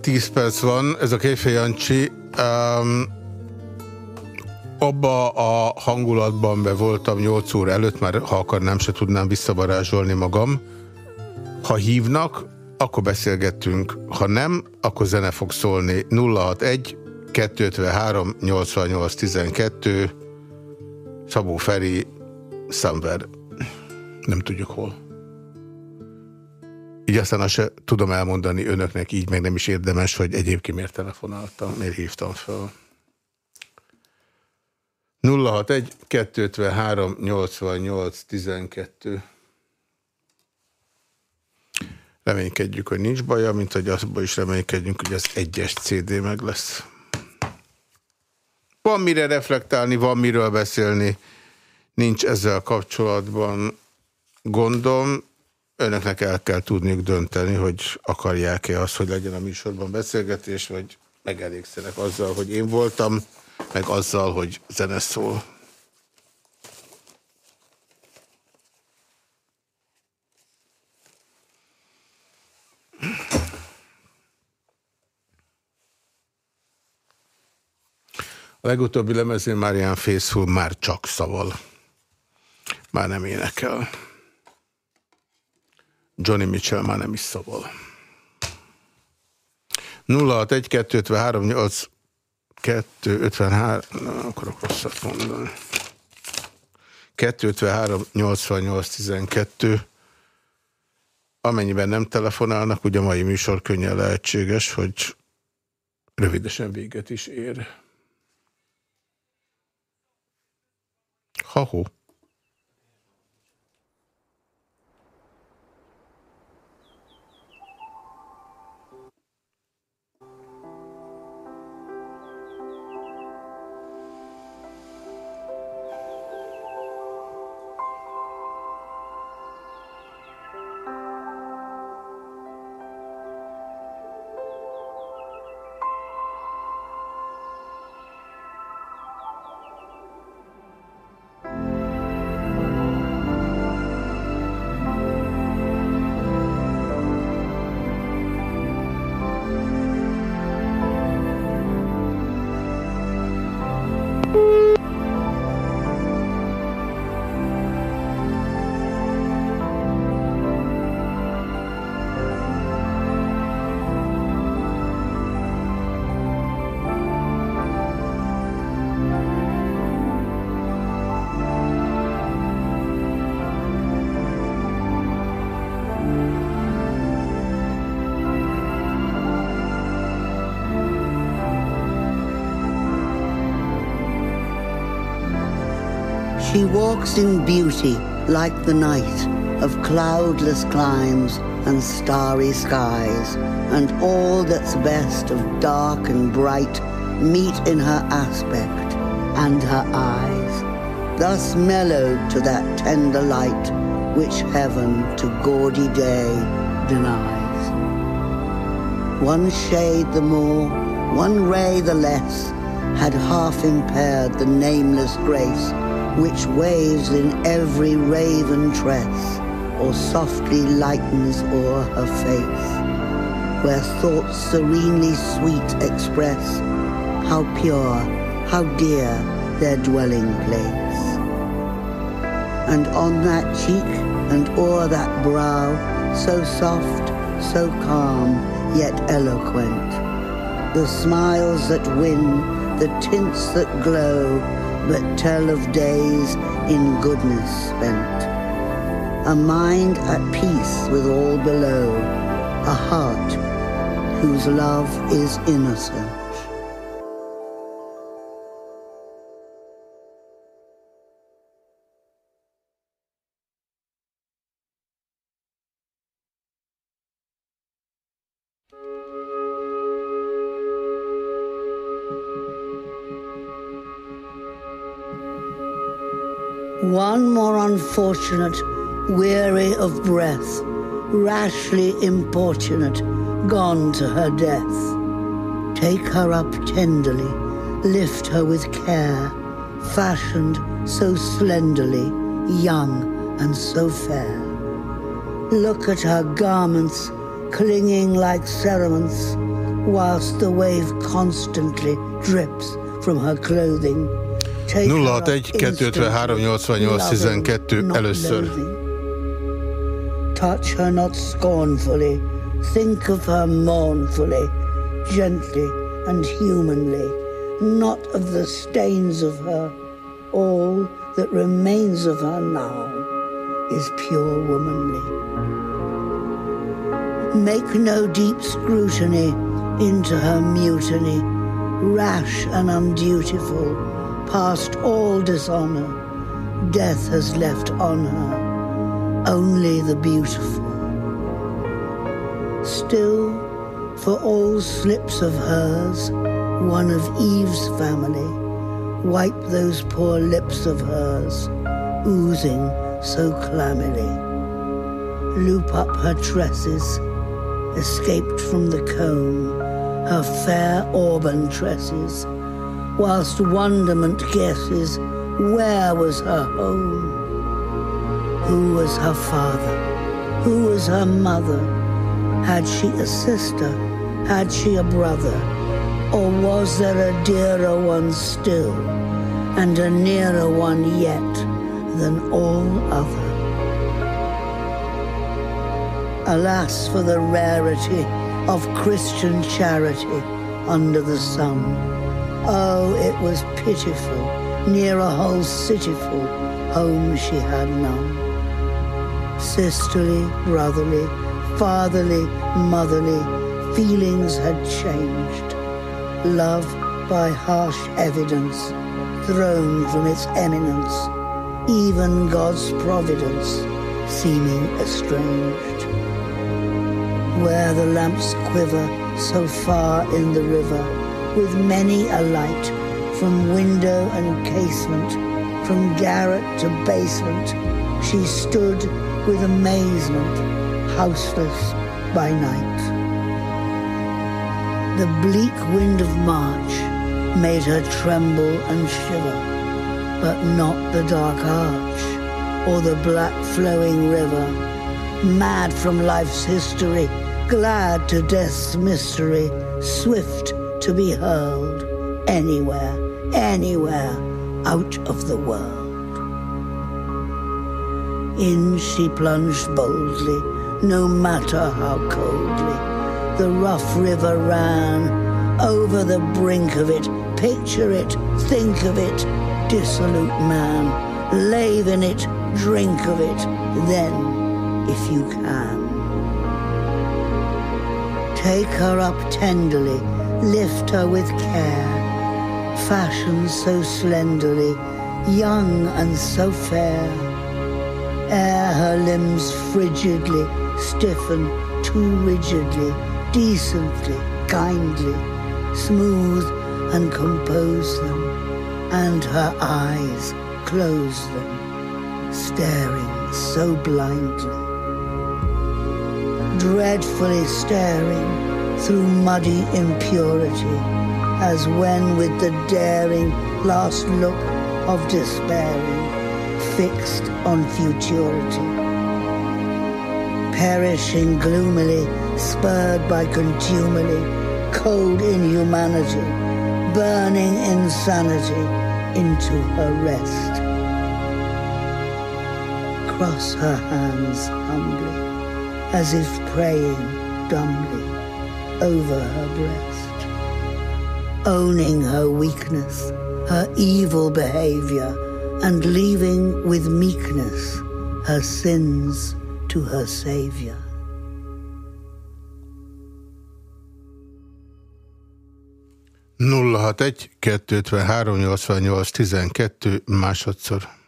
Óra 10 perc van, ez a Kéfé Jancsi. Um, abba a hangulatban be voltam 8 óra előtt, már ha akarnám, se tudnám visszavarázsolni magam. Ha hívnak, akkor beszélgettünk. Ha nem, akkor zene fog szólni. 061 253 88 12 Szabó Feri Samver. Nem tudjuk hol. Így aztán azt se tudom elmondani önöknek, így meg nem is érdemes, hogy egyébként miért telefonáltam, miért hívtam fel. 061 253 88 12 Reménykedjük, hogy nincs baja, mint hogy azban is reménykedjünk, hogy az egyes CD meg lesz. Van mire reflektálni, van miről beszélni. Nincs ezzel kapcsolatban gondom. Önöknek el kell tudniuk dönteni, hogy akarják-e azt, hogy legyen a műsorban beszélgetés, vagy megelégszenek azzal, hogy én voltam, meg azzal, hogy zene szól. A legutóbbi lemezén Marian Faithful már csak szaval. Már nem énekel. Johnny Mitchell már nem is szaval. 061 253 8 253 nem akarok rosszat mondani. 253 88 12 amennyiben nem telefonálnak, ugye a mai műsor könnyen lehetséges, hogy rövidesen véget is ér. Ha-ho. She walks in beauty like the night of cloudless climes and starry skies, and all that's best of dark and bright meet in her aspect and her eyes, thus mellowed to that tender light which heaven to gaudy day denies. One shade the more, one ray the less, had half impaired the nameless grace which waves in every raven tress, or softly lightens o'er her face, where thoughts serenely sweet express how pure, how dear their dwelling place. And on that cheek and o'er that brow, so soft, so calm, yet eloquent, the smiles that win, the tints that glow, but tell of days in goodness spent. A mind at peace with all below, a heart whose love is innocent. One more unfortunate, weary of breath, rashly importunate, gone to her death. Take her up tenderly, lift her with care, fashioned so slenderly, young and so fair. Look at her garments, clinging like cerements, whilst the wave constantly drips from her clothing 061 253 88 12 először. Touch her not scornfully, think of her mournfully, gently and humanly, not of the stains of her. All that remains of her now is pure womanly. Make no deep scrutiny into her mutiny, rash and undutiful past all dishonor, death has left on her only the beautiful. Still, for all slips of hers, one of Eve's family, wipe those poor lips of hers, oozing so clammily. Loop up her tresses, escaped from the comb, her fair auburn tresses, whilst wonderment guesses where was her home. Who was her father? Who was her mother? Had she a sister? Had she a brother? Or was there a dearer one still, and a nearer one yet than all other? Alas for the rarity of Christian charity under the sun. Oh, it was pitiful, near a whole cityful, home she had none. Sisterly, brotherly, fatherly, motherly, feelings had changed. Love by harsh evidence, thrown from its eminence, even God's providence seeming estranged. Where the lamps quiver so far in the river, with many a light, from window and casement, from garret to basement, she stood with amazement, houseless by night. The bleak wind of March made her tremble and shiver, but not the dark arch or the black flowing river. Mad from life's history, glad to death's mystery, swift to be hurled anywhere, anywhere out of the world. In she plunged boldly, no matter how coldly. The rough river ran over the brink of it. Picture it, think of it, dissolute man. Lave in it, drink of it, then, if you can. Take her up tenderly, lift her with care. Fashioned so slenderly, young and so fair. Ere her limbs frigidly stiffen too rigidly, decently, kindly, smooth and compose them, and her eyes close them, staring so blindly. Dreadfully staring through muddy impurity, as when with the daring last look of despairing, fixed on futurity perishing gloomily, spurred by contumely, cold inhumanity, burning insanity into her rest. Cross her hands humbly, as if praying dumbly over her breast, owning her weakness, her evil behavior, and leaving with meekness her sins to her Savior. Nulla hat egy, kettő, három, nyolcvannyolc, tizenkettő, másodszor.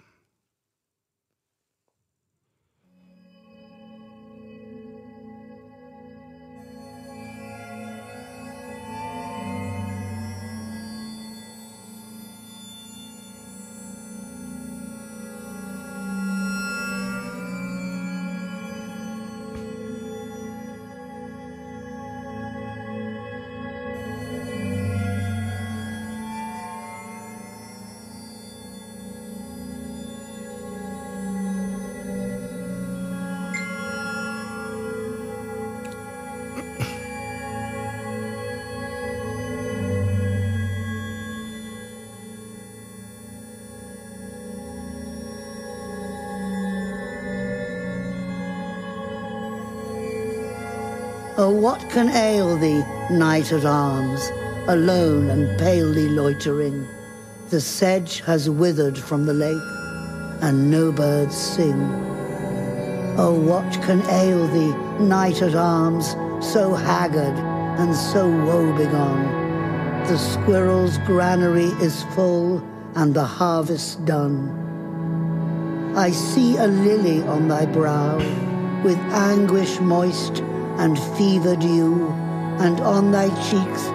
Can ail thee, knight at arms, alone and palely loitering? The sedge has withered from the lake, and no birds sing. Oh, what can ail thee, knight at arms, so haggard and so woebegone? The squirrel's granary is full, and the harvest done. I see a lily on thy brow, with anguish moist and fever dew, and on thy cheeks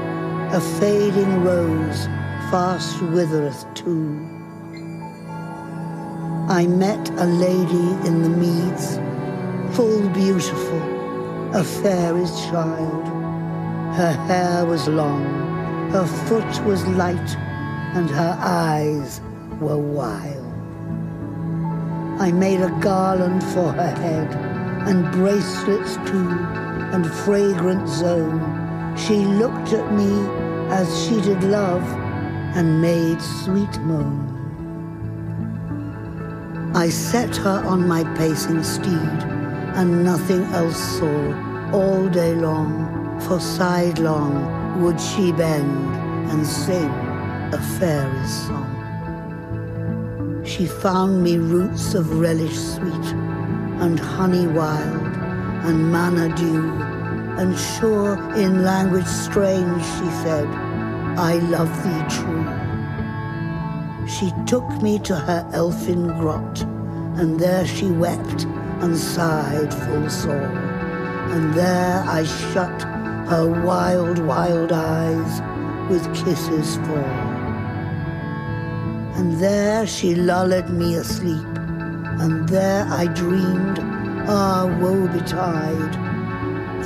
a fading rose fast withereth too. I met a lady in the meads, full beautiful, a fairest child. Her hair was long, her foot was light, and her eyes were wild. I made a garland for her head, and bracelets too, and fragrant zone. She looked at me as she did love, and made sweet moan. I set her on my pacing steed, and nothing else saw all day long, for sidelong would she bend and sing a fairy's song. She found me roots of relish sweet, and honey wild, and manna dew, and sure in language strange she said, I love thee true. She took me to her elfin grot, and there she wept and sighed full sore. And there I shut her wild, wild eyes with kisses for. And there she lulled me asleep, and there I dreamed, ah, woe betide,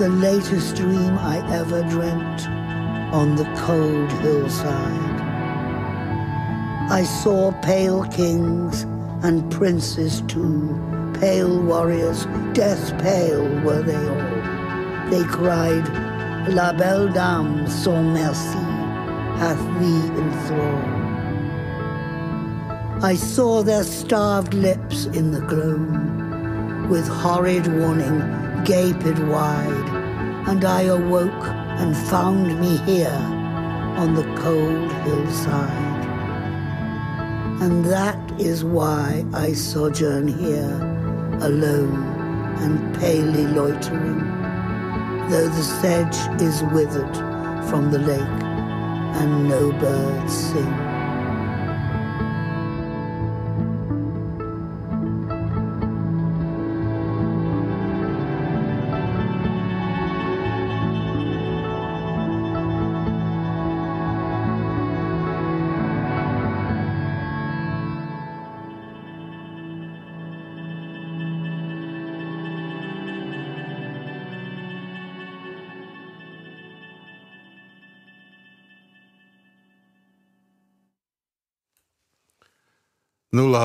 the latest dream I ever dreamt on the cold hillside. I saw pale kings and princes too, pale warriors, death pale were they all. They cried, La belle dame sans merci hath thee in thrall. I saw their starved lips in the gloom, with horrid warning gaped wide, and I awoke and found me here on the cold hillside. And that is why I sojourn here, alone and palely loitering, though the sedge is withered from the lake and no birds sing.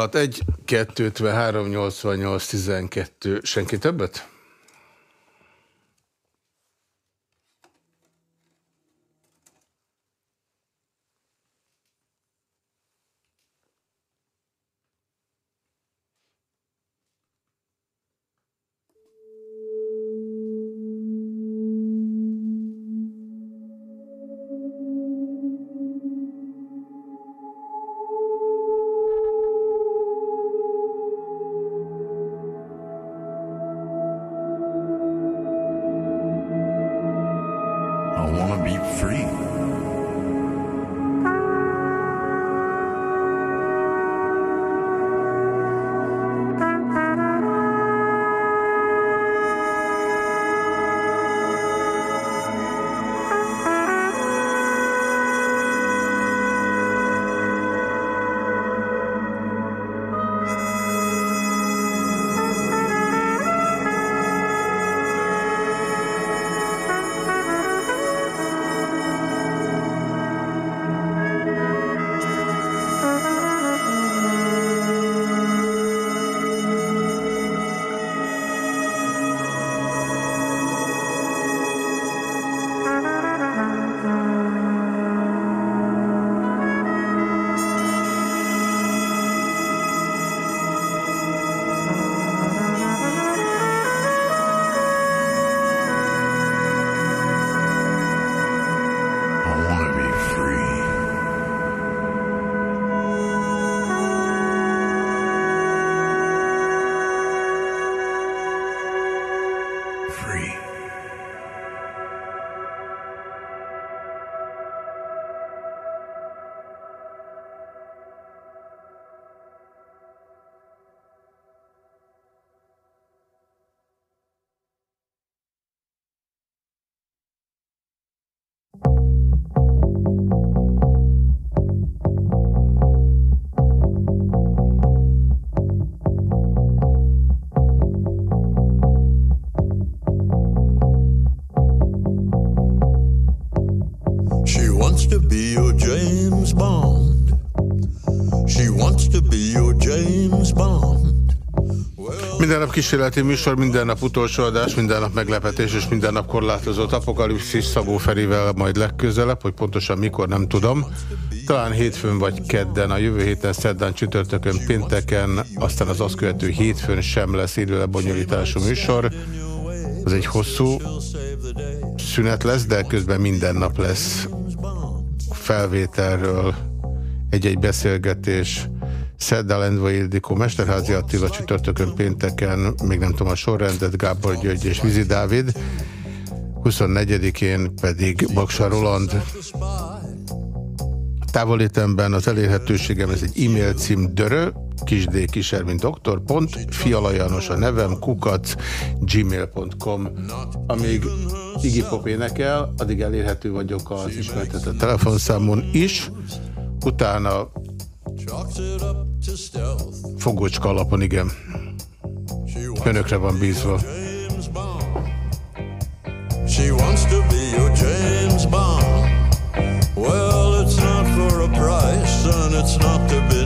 Nulla hat egy kettőtve három nyolcvannyolc tizenkettő senki többet? Kísérleti műsor, minden nap utolsó adás, minden nap meglepetés és minden nap korlátozott apokalipszis Szabó Ferivel majd legközelebb, hogy pontosan mikor nem tudom. Talán hétfőn vagy kedden, a jövő héten szerdán csütörtökön, pénteken, aztán az azt követő hétfőn sem lesz élő lebonyolítású műsor. Az egy hosszú szünet lesz, de közben minden nap lesz felvételről egy-egy beszélgetés, Szerdán Lendvai Ildikó, Mesterházi Attila csütörtökön pénteken, még nem tudom a sorrendet, Gábor György és Vizi Dávid, 24-én pedig Baksa Roland. Távolétemben az elérhetőségem, ez egy e-mail cím dörö, kisd kiser, mint doktor, pont, fialajanos a nevem, kukac, gmail.com. Amíg Iggy Pop énekel, addig elérhető vagyok az ismertetett telefonszámon is, utána Fogocska alapon, igen. Önökre van bízva. She wants to be your James Bond. Well, it's not for a price, and it's not to be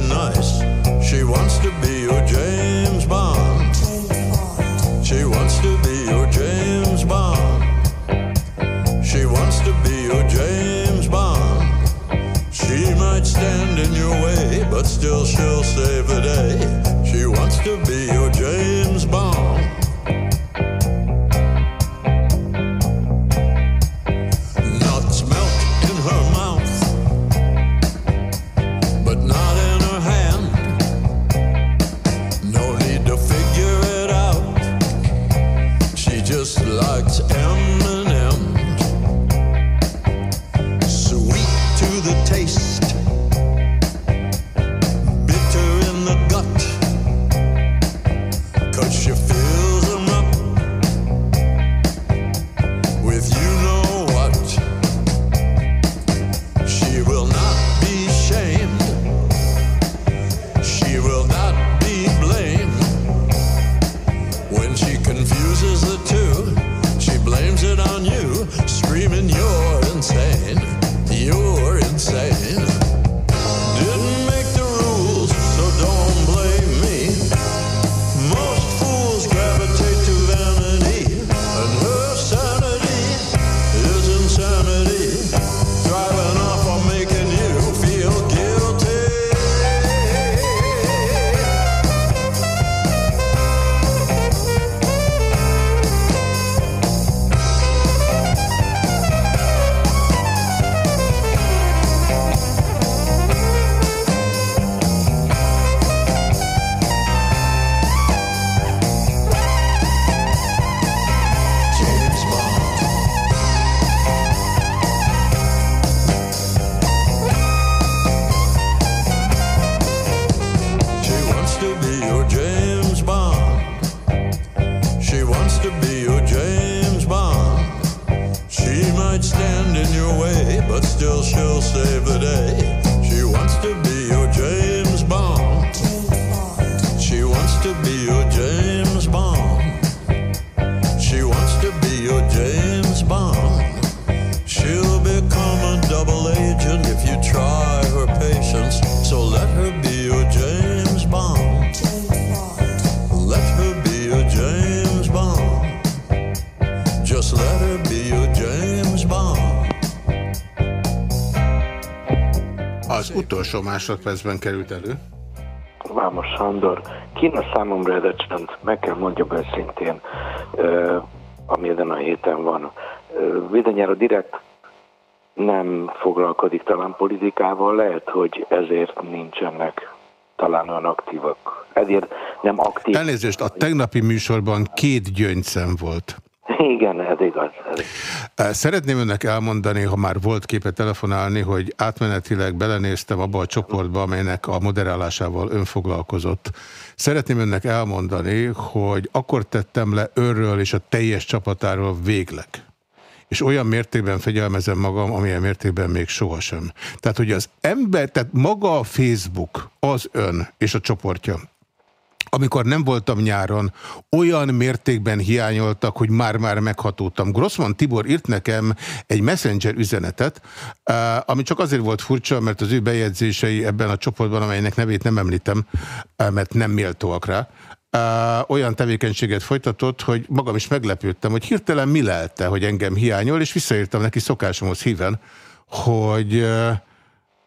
utolsó másodpercben került elő. Vámos Sándor, Kína számomra edecsend, meg kell mondjam őszintén, ami ezen a héten van. Vidanyára direkt nem foglalkozik talán politikával, lehet, hogy ezért nincsenek talán olyan aktívak. Ezért nem aktív. Elnézést, a tegnapi műsorban két gyöngyszem volt. Igen, ez igaz. Ez. Szeretném önnek elmondani, ha már volt képe telefonálni, hogy átmenetileg belenéztem abba a csoportba, amelynek a moderálásával ön foglalkozott. Szeretném önnek elmondani, hogy akkor tettem le őről és a teljes csapatáról végleg és olyan mértékben fegyelmezem magam, amilyen mértékben még sohasem. Tehát, hogy az ember, tehát maga a Facebook, az ön és a csoportja, amikor nem voltam nyáron, olyan mértékben hiányoltak, hogy már-már meghatódtam. Grossman Tibor írt nekem egy messenger üzenetet, ami csak azért volt furcsa, mert az ő bejegyzései ebben a csoportban, amelynek nevét nem említem, mert nem méltóak rá, olyan tevékenységet folytatott, hogy magam is meglepődtem, hogy hirtelen mi lelte, hogy engem hiányol, és visszaírtam neki szokásomhoz híven, hogy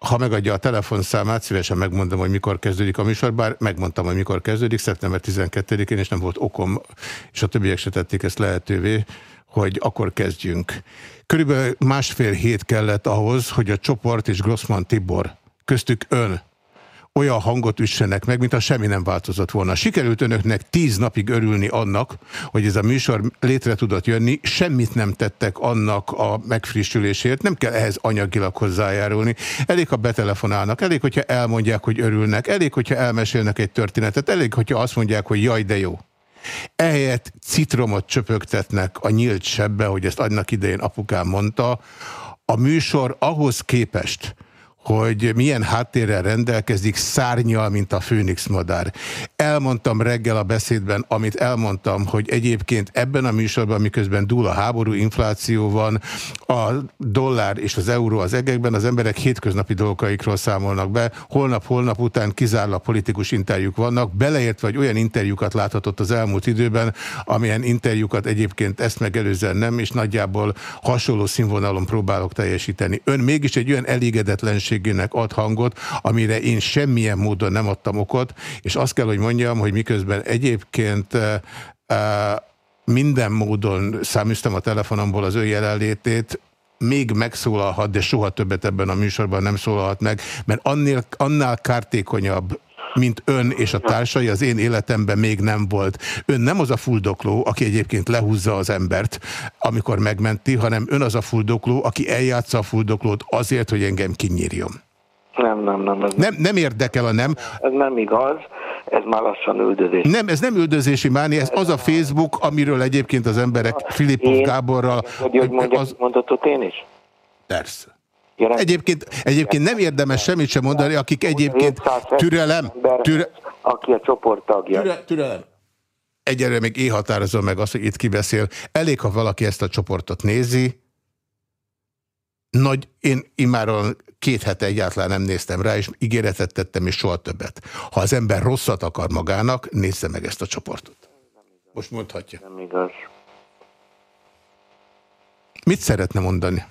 ha megadja a telefonszámát, szívesen megmondom, hogy mikor kezdődik a műsor, bár megmondtam, hogy mikor kezdődik, szeptember 12-én, és nem volt okom, és a többiek se tették ezt lehetővé, hogy akkor kezdjünk. Körülbelül másfél hét kellett ahhoz, hogy a csoport és Grossman Tibor, köztük ön, olyan hangot üssenek meg, mintha semmi nem változott volna. Sikerült önöknek tíz napig örülni annak, hogy ez a műsor létre tudott jönni, semmit nem tettek annak a megfrissülésért, nem kell ehhez anyagilag hozzájárulni. Elég, ha betelefonálnak, elég, hogyha elmondják, hogy örülnek, elég, hogyha elmesélnek egy történetet, elég, hogyha azt mondják, hogy jaj, de jó. Ehelyett citromot csöpögtetnek a nyílt sebbe, hogy ezt annak idején apukám mondta, a műsor ahhoz képest, hogy milyen háttérrel rendelkezik, szárnyal, mint a főnix madár. Elmondtam reggel a beszédben, amit elmondtam, hogy egyébként ebben a műsorban, miközben dúl a háború, infláció van, a dollár és az euró az egekben, az emberek hétköznapi dolgaikról számolnak be, holnap-holnap után kizárólag politikus interjúk vannak, beleért vagy olyan interjúkat láthatott az elmúlt időben, amilyen interjúkat egyébként ezt megelőzően nem, és nagyjából hasonló színvonalon próbálok teljesíteni. Ön mégis egy olyan elégedetlenség felelősségének ad hangot, amire én semmilyen módon nem adtam okot, és azt kell, hogy mondjam, hogy miközben egyébként uh, minden módon száműztem a telefonomból az ő jelenlétét, még megszólalhat, de soha többet ebben a műsorban nem szólalhat meg, mert annél, annál kártékonyabb mint ön és a társai az én életemben még nem volt. Ön nem az a fuldokló, aki egyébként lehúzza az embert, amikor megmenti, hanem ön az a fuldokló, aki eljátsza a fuldoklót azért, hogy engem kinyírjon. Nem, nem, nem. Ez nem, nem érdekel a nem. Ez nem igaz. Ez már lassan üldözés. Nem, ez nem üldözési máni, ez az a Facebook, amiről egyébként az emberek Filippov Gáborral... Hogy, hogy mondjak az... mondatot én is? Persze. Egyébként, egyébként nem érdemes semmit sem mondani, akik egyébként türelem, türe, aki a csoport tagja. Türe, türelem. Egyelőre még én határozom meg azt, hogy itt kibeszél. Elég, ha valaki ezt a csoportot nézi. Nagy, én imáron két hete egyáltalán nem néztem rá, és ígéretet tettem, és soha többet. Ha az ember rosszat akar magának, nézze meg ezt a csoportot. Most mondhatja. Nem igaz. Mit szeretne mondani?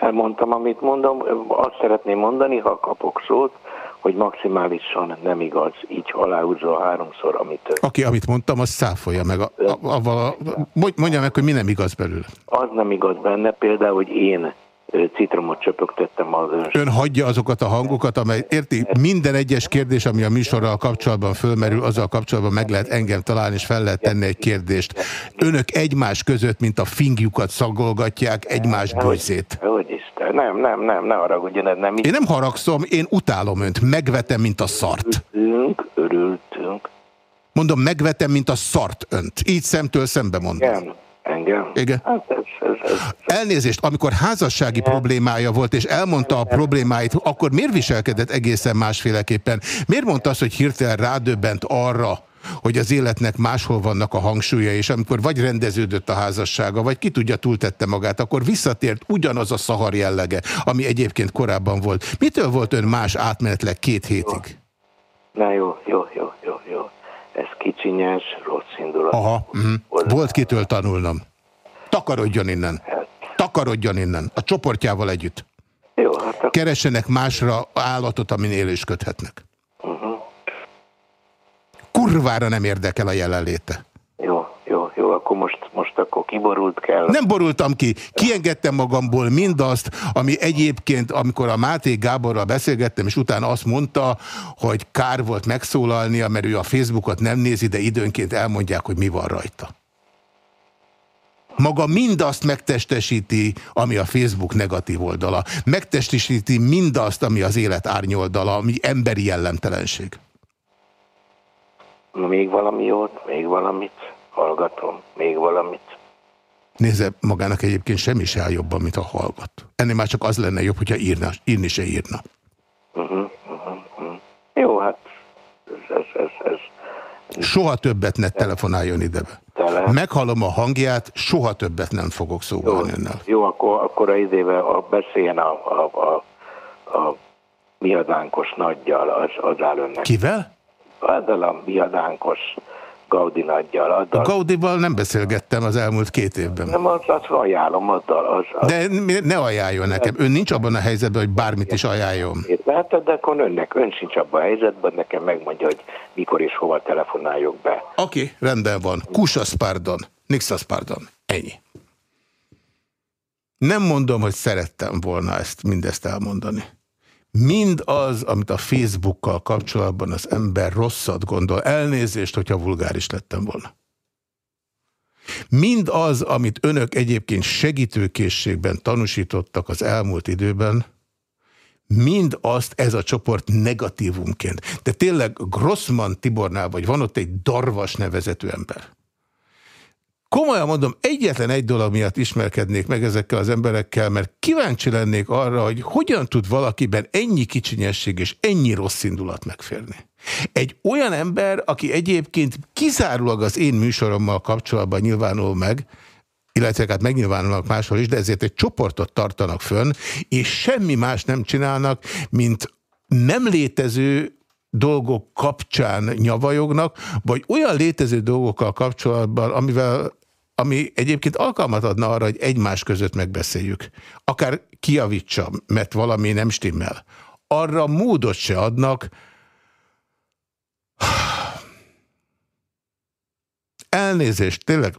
Elmondtam, amit mondom. Azt szeretném mondani, ha kapok szót, hogy maximálisan nem igaz, így aláhúzva háromszor, amit... Aki, amit mondtam, az száfolja meg. A, a, a, a, mondja meg, hogy mi nem igaz belőle. Az nem igaz benne, például, hogy én citromot csöpögtettem az ön. Ön hagyja azokat a hangokat, amely, érti, minden egyes kérdés, ami a műsorral kapcsolatban fölmerül, azzal kapcsolatban meg lehet engem találni, és fel lehet tenni egy kérdést. Önök egymás között, mint a fingjukat szagolgatják egymás bőzét. Hogy is, nem, nem, nem, ne haragudjon, ez nem. Én nem haragszom, én utálom önt, megvetem, mint a szart. Örültünk, örültünk. Mondom, megvetem, mint a szart önt. Így szemtől szembe mondom. Igen. Engem? Igen. Hát ez, ez, ez. Elnézést, amikor házassági Igen. problémája volt, és elmondta a problémáit, akkor miért viselkedett egészen másféleképpen? Miért mondta azt, hogy hirtelen rádöbbent arra, hogy az életnek máshol vannak a hangsúlya, és amikor vagy rendeződött a házassága, vagy ki tudja túltette magát, akkor visszatért ugyanaz a szahar jellege, ami egyébként korábban volt. Mitől volt ön más átmenetleg két hétig? Na jó, jó, jó, jó, jó. Kicsinyes, rossz indulat. Aha, mhm. -huh. volt kitől tanulnom. Takarodjon innen. Hát. Takarodjon innen. A csoportjával együtt. Jó, hát akkor... Keressenek másra állatot, amin élősködhetnek. Uh -huh. Kurvára nem érdekel a jelenléte. Akkor most, most akkor kiborult kell. Nem borultam ki. Kiengedtem magamból mindazt, ami egyébként, amikor a Máté Gáborral beszélgettem, és utána azt mondta, hogy kár volt megszólalnia, mert ő a Facebookot nem nézi, de időnként elmondják, hogy mi van rajta. Maga mindazt megtestesíti, ami a Facebook negatív oldala. Megtestesíti mindazt, ami az élet árnyoldala, ami emberi jellemtelenség. Még valami jót, még valamit hallgatom, még valamit. Nézze, magának egyébként semmi se áll jobban, mint a hallgat. Ennél már csak az lenne jobb, hogyha írna, írni se írna. Uh -huh, uh -huh, uh -huh. Jó, hát ez, ez, ez, ez Soha többet ne telefonáljon ide be. Meghallom a hangját, soha többet nem fogok szóval önnel. Jó, akkor, akkor a izével a, beszéljen a, a, a, a miadánkos nagyjal, az, az áll önnek. Kivel? Azzal a miadánkos Gaudi nagyjal. Addal... A Gaudival nem beszélgettem az elmúlt két évben. Nem, az, azt ajánlom. Addal, az, az... De ne ajánljon nekem. Ön nincs abban a helyzetben, hogy bármit is ajánljon. Hát, de akkor önnek, ön sincs abban a helyzetben, nekem megmondja, hogy mikor és hova telefonáljuk be. Oké, okay, rendben van. Kusas pardon. Nixas pardon. Ennyi. Nem mondom, hogy szerettem volna ezt mindezt elmondani. Mind az, amit a Facebookkal kapcsolatban az ember rosszat gondol, elnézést, hogyha vulgáris lettem volna. Mind az, amit önök egyébként segítőkészségben tanúsítottak az elmúlt időben, mind azt ez a csoport negatívumként. De tényleg Grossman Tibornál, vagy van ott egy darvas nevezető ember. Komolyan mondom, egyetlen egy dolog miatt ismerkednék meg ezekkel az emberekkel, mert kíváncsi lennék arra, hogy hogyan tud valakiben ennyi kicsinyesség és ennyi rossz indulat megférni. Egy olyan ember, aki egyébként kizárólag az én műsorommal kapcsolatban nyilvánul meg, illetve hát megnyilvánulnak máshol is, de ezért egy csoportot tartanak fönn, és semmi más nem csinálnak, mint nem létező dolgok kapcsán nyavajognak, vagy olyan létező dolgokkal kapcsolatban, amivel ami egyébként alkalmat adna arra, hogy egymás között megbeszéljük. Akár kiavítsa, mert valami nem stimmel. Arra módot se adnak. Elnézést, tényleg.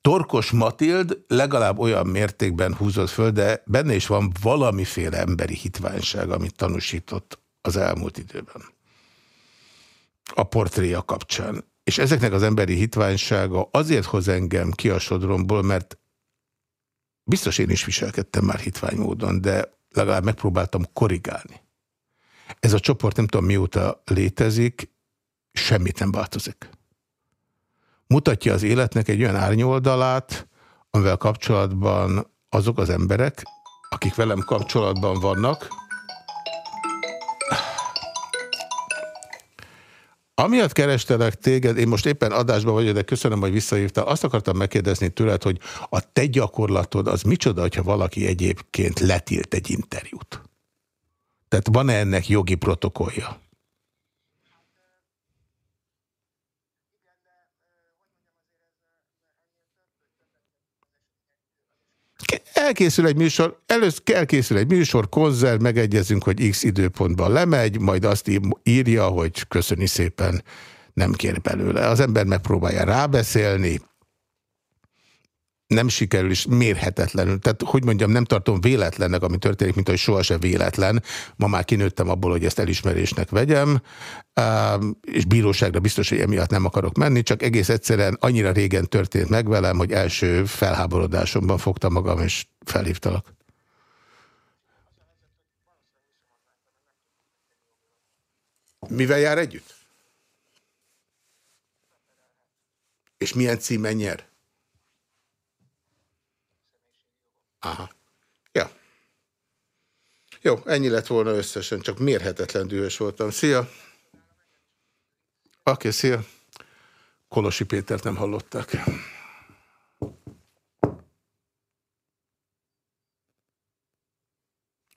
Torkos Matild legalább olyan mértékben húzott föl, de benne is van valamiféle emberi hitványság, amit tanúsított az elmúlt időben a portréja kapcsán. És ezeknek az emberi hitványsága azért hoz engem ki a sodromból, mert biztos én is viselkedtem már hitvány módon, de legalább megpróbáltam korrigálni. Ez a csoport nem tudom mióta létezik, semmit nem változik. Mutatja az életnek egy olyan árnyoldalát, amivel kapcsolatban azok az emberek, akik velem kapcsolatban vannak, Amiatt kerestelek téged, én most éppen adásban vagyok, de köszönöm, hogy visszahívtál. Azt akartam megkérdezni tőled, hogy a te gyakorlatod az micsoda, hogyha valaki egyébként letilt egy interjút? Tehát van-e ennek jogi protokollja? Elkészül egy műsor, először elkészül egy műsor, konzert, megegyezünk, hogy x időpontban lemegy, majd azt írja, hogy köszöni szépen, nem kér belőle. Az ember megpróbálja rábeszélni, nem sikerül, is mérhetetlenül. Tehát, hogy mondjam, nem tartom véletlennek, ami történik, mint hogy sohasem véletlen. Ma már kinőttem abból, hogy ezt elismerésnek vegyem, és bíróságra biztos, hogy emiatt nem akarok menni, csak egész egyszerűen annyira régen történt meg velem, hogy első felháborodásomban fogtam magam, és felhívtalak. Mivel jár együtt? És milyen címen nyer? Aha. Ja. Jó, ennyi lett volna összesen, csak mérhetetlen dühös voltam. Szia! Oké, okay, szia! Kolosi Pétert nem hallották.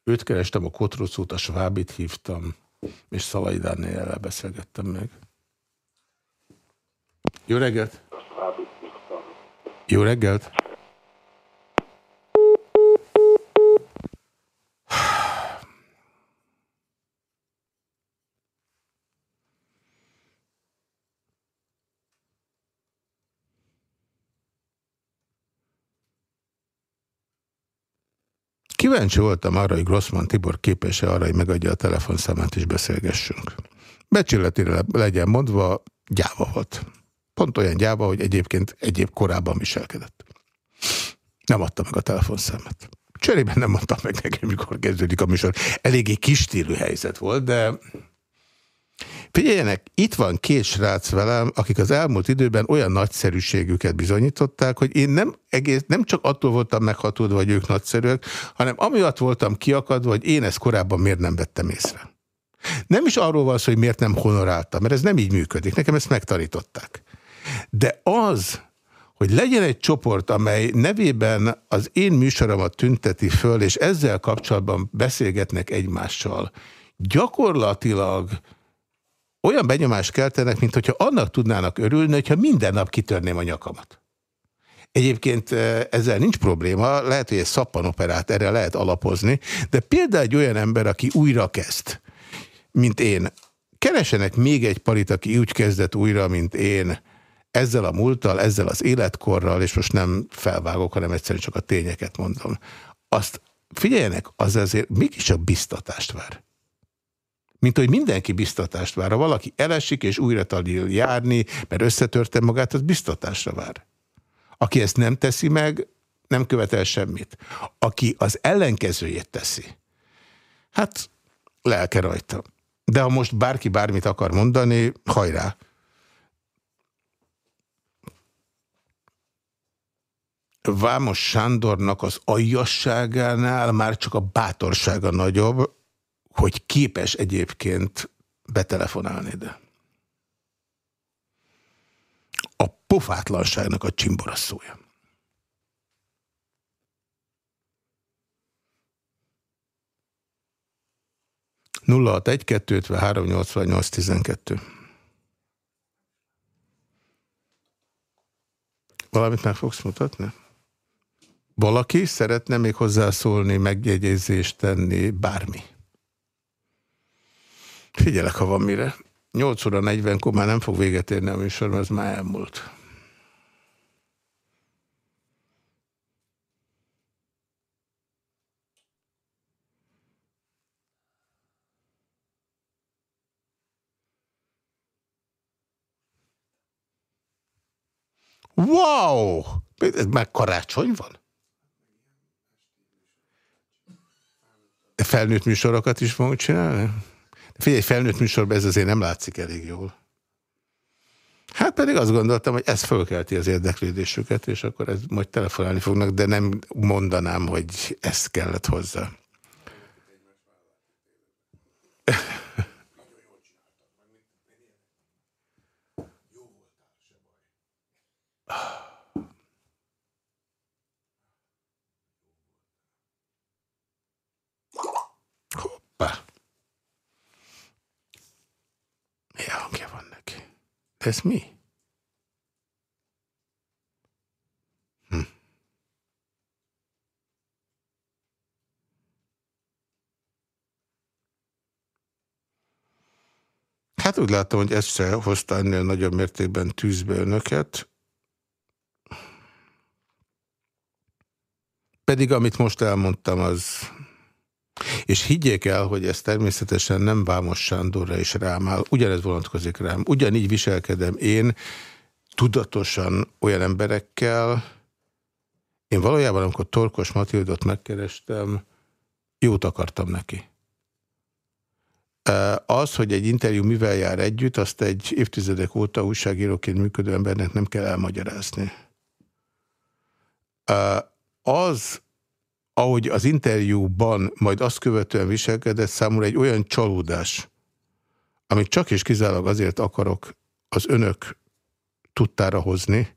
Őt kerestem, a Kotrucút, a Svábit hívtam, és Szalai Dániellel beszélgettem meg. Jó reggelt! Jó reggelt! Kíváncsi voltam arra, hogy Grossman Tibor képes-e arra, hogy megadja a telefonszámát és beszélgessünk. Becsületére legyen mondva, gyáva volt. Pont olyan gyáva, hogy egyébként egyéb korábban viselkedett. Nem adta meg a telefonszámát. Cserében nem mondtam meg nekem, mikor kezdődik a műsor. Eléggé kistérű helyzet volt, de Figyeljenek, itt van két srác velem, akik az elmúlt időben olyan nagyszerűségüket bizonyították, hogy én nem, egész, nem csak attól voltam meghatódva, hogy ők nagyszerűek, hanem amiatt voltam kiakadva, hogy én ezt korábban miért nem vettem észre. Nem is arról van szó, hogy miért nem honoráltam, mert ez nem így működik. Nekem ezt megtanították. De az, hogy legyen egy csoport, amely nevében az én műsoromat tünteti föl, és ezzel kapcsolatban beszélgetnek egymással, gyakorlatilag olyan benyomást keltenek, mint hogyha annak tudnának örülni, hogyha minden nap kitörném a nyakamat. Egyébként eh, ezzel nincs probléma, lehet, hogy egy szappanoperát erre lehet alapozni, de például egy olyan ember, aki újra kezd, mint én, keresenek még egy parit, aki úgy kezdett újra, mint én, ezzel a múlttal, ezzel az életkorral, és most nem felvágok, hanem egyszerűen csak a tényeket mondom. Azt figyeljenek, az azért mégiscsak biztatást vár. Mint hogy mindenki biztatást vár. Ha valaki elesik és újra tanul járni, mert összetörte magát, az biztatásra vár. Aki ezt nem teszi meg, nem követel semmit. Aki az ellenkezőjét teszi, hát lelke rajta. De ha most bárki bármit akar mondani, hajrá! Vámos Sándornak az aljasságánál már csak a bátorsága nagyobb, hogy képes egyébként betelefonálni ide. A pofátlanságnak a csimborasszója. Nulla hat egy kettő, három nyolc tizenkettő. Valamit meg fogsz mutatni? Valaki szeretne még hozzászólni, megjegyzést tenni, bármi. Figyelek, ha van mire. 8 óra 40-kor már nem fog véget érni a műsor, mert ez már elmúlt. Wow! Ez már karácsony van? Felnőtt műsorokat is fogunk csinálni? Figyelj, felnőtt műsorban ez azért nem látszik elég jól. Hát pedig azt gondoltam, hogy ez fölkelti az érdeklődésüket, és akkor ez majd telefonálni fognak, de nem mondanám, hogy ezt kellett hozzá. Milyen hangja van neki? Ez mi? Hm. Hát úgy látom, hogy ez se hozta ennél nagyobb mértékben tűzbe önöket. Pedig amit most elmondtam, az és higgyék el, hogy ez természetesen nem Vámos Sándorra is rám áll, ugyanez vonatkozik rám. Ugyanígy viselkedem én tudatosan olyan emberekkel, én valójában, amikor Torkos Matildot megkerestem, jót akartam neki. Az, hogy egy interjú mivel jár együtt, azt egy évtizedek óta újságíróként működő embernek nem kell elmagyarázni. Az, ahogy az interjúban majd azt követően viselkedett, számomra egy olyan csalódás, amit csak és kizárólag azért akarok az önök tudtára hozni,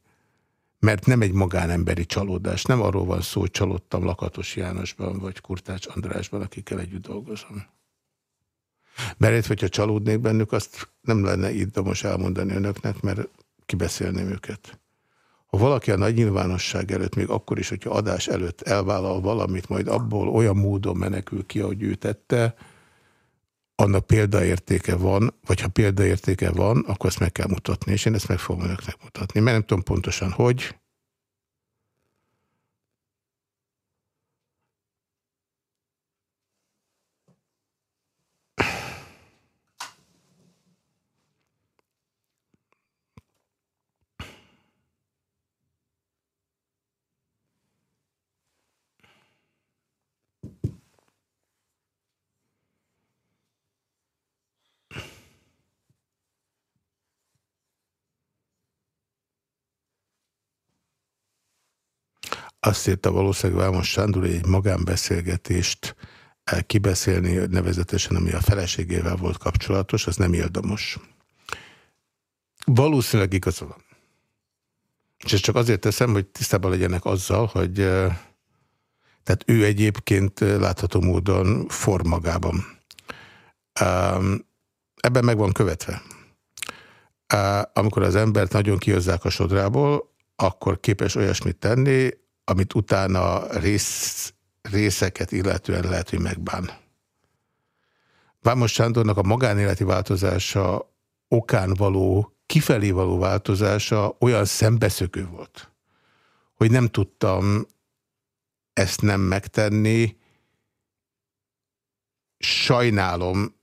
mert nem egy magánemberi csalódás. Nem arról van szó, hogy csalódtam Lakatos Jánosban, vagy Kurtács Andrásban, akikkel együtt dolgozom. Mert hogyha csalódnék bennük, azt nem lenne itt most elmondani önöknek, mert kibeszélném őket. Ha valaki a nagy nyilvánosság előtt, még akkor is, hogyha adás előtt elvállal valamit, majd abból olyan módon menekül ki, ahogy ő tette, annak példaértéke van, vagy ha példaértéke van, akkor ezt meg kell mutatni, és én ezt meg fogom önöknek mutatni. Mert nem tudom pontosan, hogy, Azt írta valószínűleg Vámos Sándor, egy magánbeszélgetést kibeszélni, nevezetesen ami a feleségével volt kapcsolatos, az nem érdemos. Valószínűleg igaza van. És ezt csak azért teszem, hogy tisztában legyenek azzal, hogy tehát ő egyébként látható módon form magában. Ebben meg van követve. Amikor az embert nagyon kihozzák a sodrából, akkor képes olyasmit tenni, amit utána rész, részeket illetően lehet, hogy megbán. Vámos Sándornak a magánéleti változása okán való, kifelé való változása olyan szembeszökő volt, hogy nem tudtam ezt nem megtenni. Sajnálom,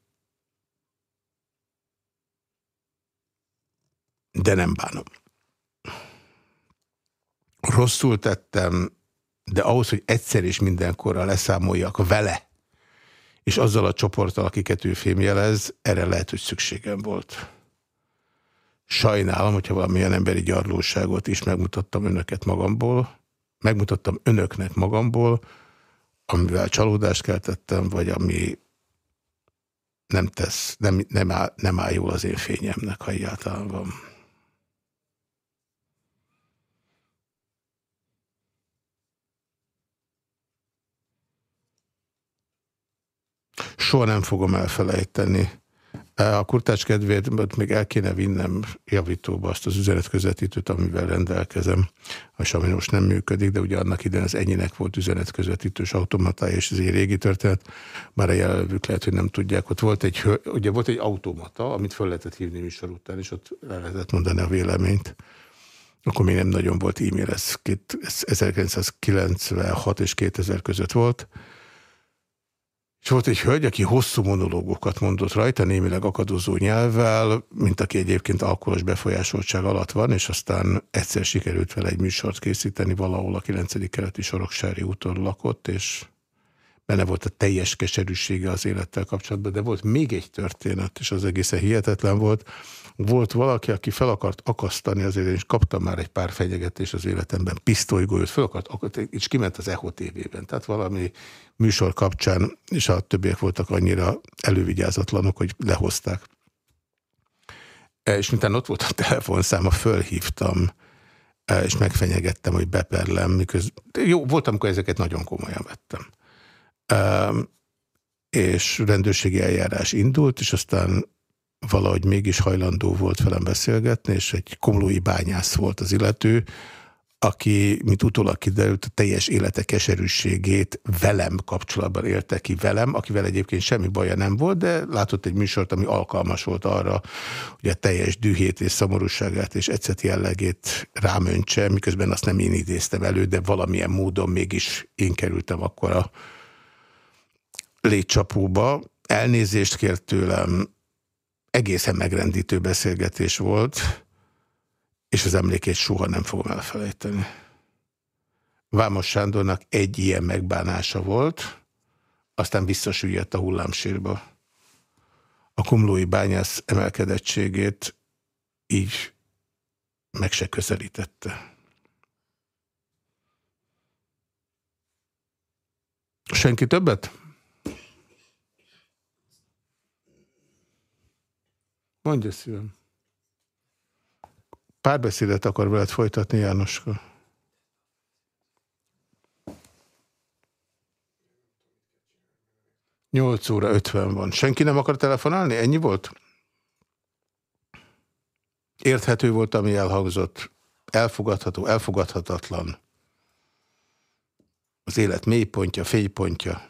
de nem bánom. Rosszul tettem, de ahhoz, hogy egyszer is mindenkorra leszámoljak vele, és azzal a csoporttal, akiket ő fémjelez, erre lehet, hogy szükségem volt. Sajnálom, hogyha valamilyen emberi gyarlóságot is megmutattam önöket magamból, megmutattam önöknek magamból, amivel csalódást keltettem, vagy ami nem tesz, nem, nem, áll, nem áll jól az én fényemnek, ha egyáltalán van. Soha nem fogom elfelejteni a kurtás kedvéért még el kéne vinnem javítóba azt az üzenetközvetítőt, amivel rendelkezem, és ami most nem működik, de ugye annak idején az ennyinek volt üzenetközvetítős automatája, és ez egy régi történet, már a jelenlevők lehet, hogy nem tudják. Ott volt egy, ugye volt egy automata, amit föl lehetett hívni műsor után, és ott el lehetett mondani a véleményt. Akkor még nem nagyon volt e-mail, ez 1996 és 2000 között volt, és volt egy hölgy, aki hosszú monológokat mondott rajta, némileg akadozó nyelvvel, mint aki egyébként alkoholos befolyásoltság alatt van, és aztán egyszer sikerült vele egy műsort készíteni, valahol a 9. keleti Soroksári úton lakott, és benne volt a teljes keserűsége az élettel kapcsolatban, de volt még egy történet, és az egészen hihetetlen volt, volt valaki, aki fel akart akasztani, azért én is kaptam már egy pár fenyegetést az életemben, pisztolygolyót, fel akart, és kiment az EHO TV-ben. Tehát valami műsor kapcsán, és a többiek voltak annyira elővigyázatlanok, hogy lehozták. E, és mintán ott volt a telefonszáma, fölhívtam, e, és megfenyegettem, hogy beperlem, miközben... Jó, volt, amikor ezeket nagyon komolyan vettem. E, és rendőrségi eljárás indult, és aztán valahogy mégis hajlandó volt velem beszélgetni, és egy komlói bányász volt az illető, aki, mint utólag kiderült, a teljes élete keserűségét velem kapcsolatban élte ki velem, akivel egyébként semmi baja nem volt, de látott egy műsort, ami alkalmas volt arra, hogy a teljes dühét és szomorúságát és ecet jellegét rámöntse, miközben azt nem én idéztem elő, de valamilyen módon mégis én kerültem akkor a létcsapóba. Elnézést kért tőlem, egészen megrendítő beszélgetés volt, és az emlékét soha nem fogom elfelejteni. Vámos Sándornak egy ilyen megbánása volt, aztán visszasüllyedt a hullámsírba. A kumlói bányász emelkedettségét így meg se közelítette. Senki többet? Mondja szívem. Párbeszédet akar veled folytatni, Jánoska. Nyolc óra ötven van. Senki nem akar telefonálni? Ennyi volt? Érthető volt, ami elhangzott. Elfogadható, elfogadhatatlan. Az élet mélypontja, fénypontja.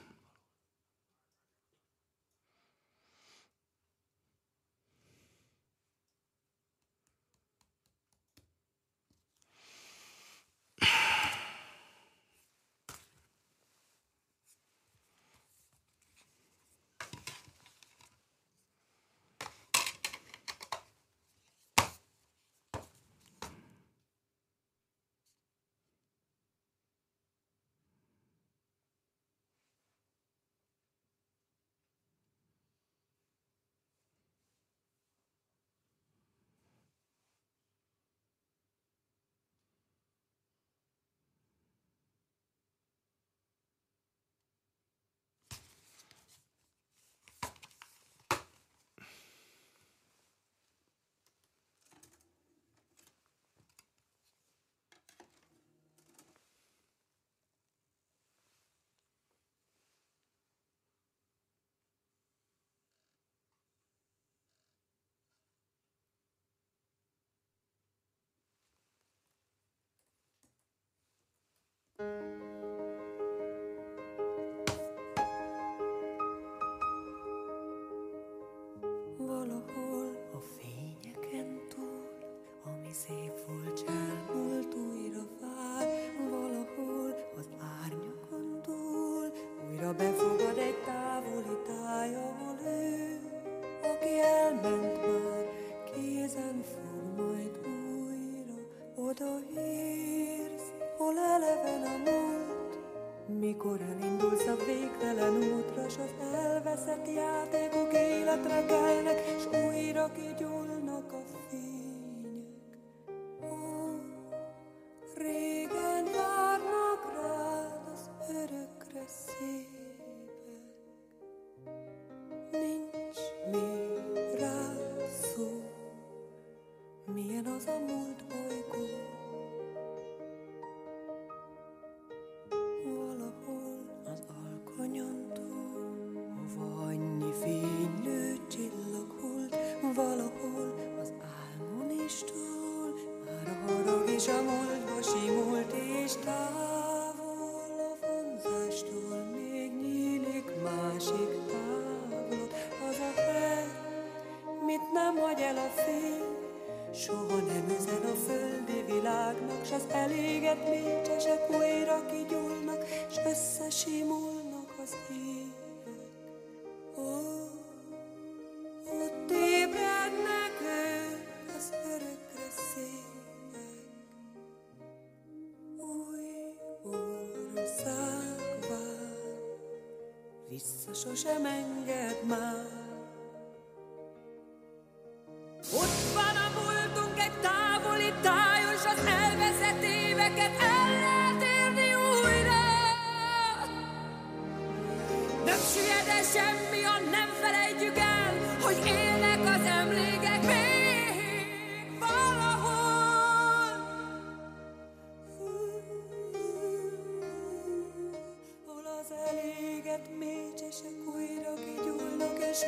Új,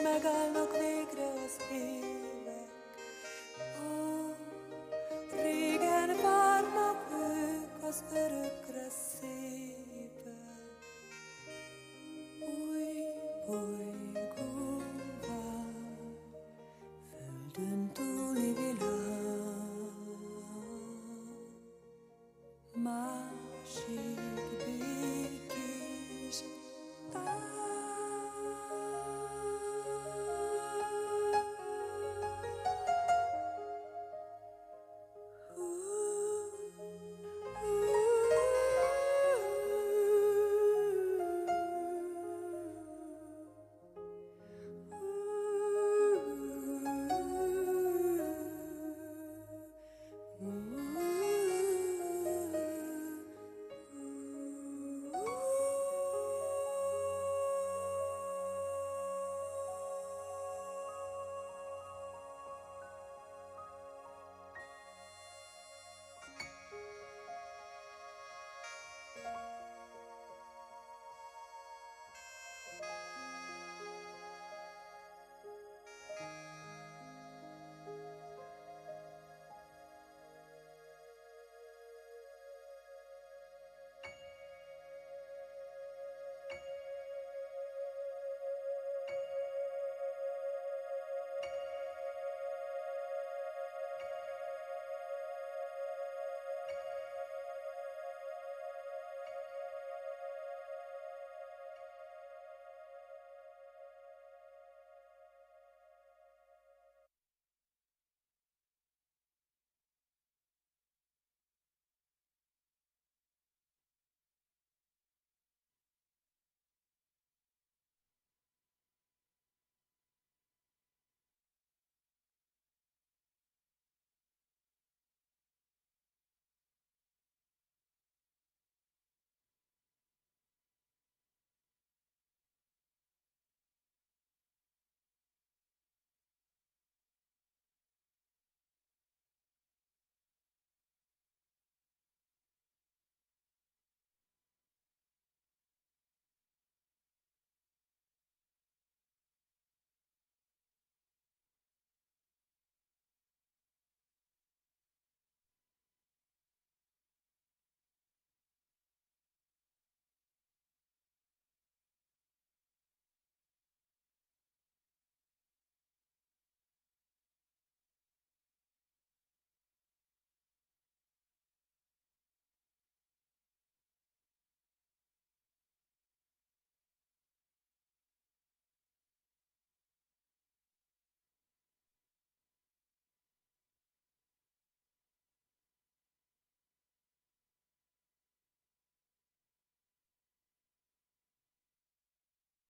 új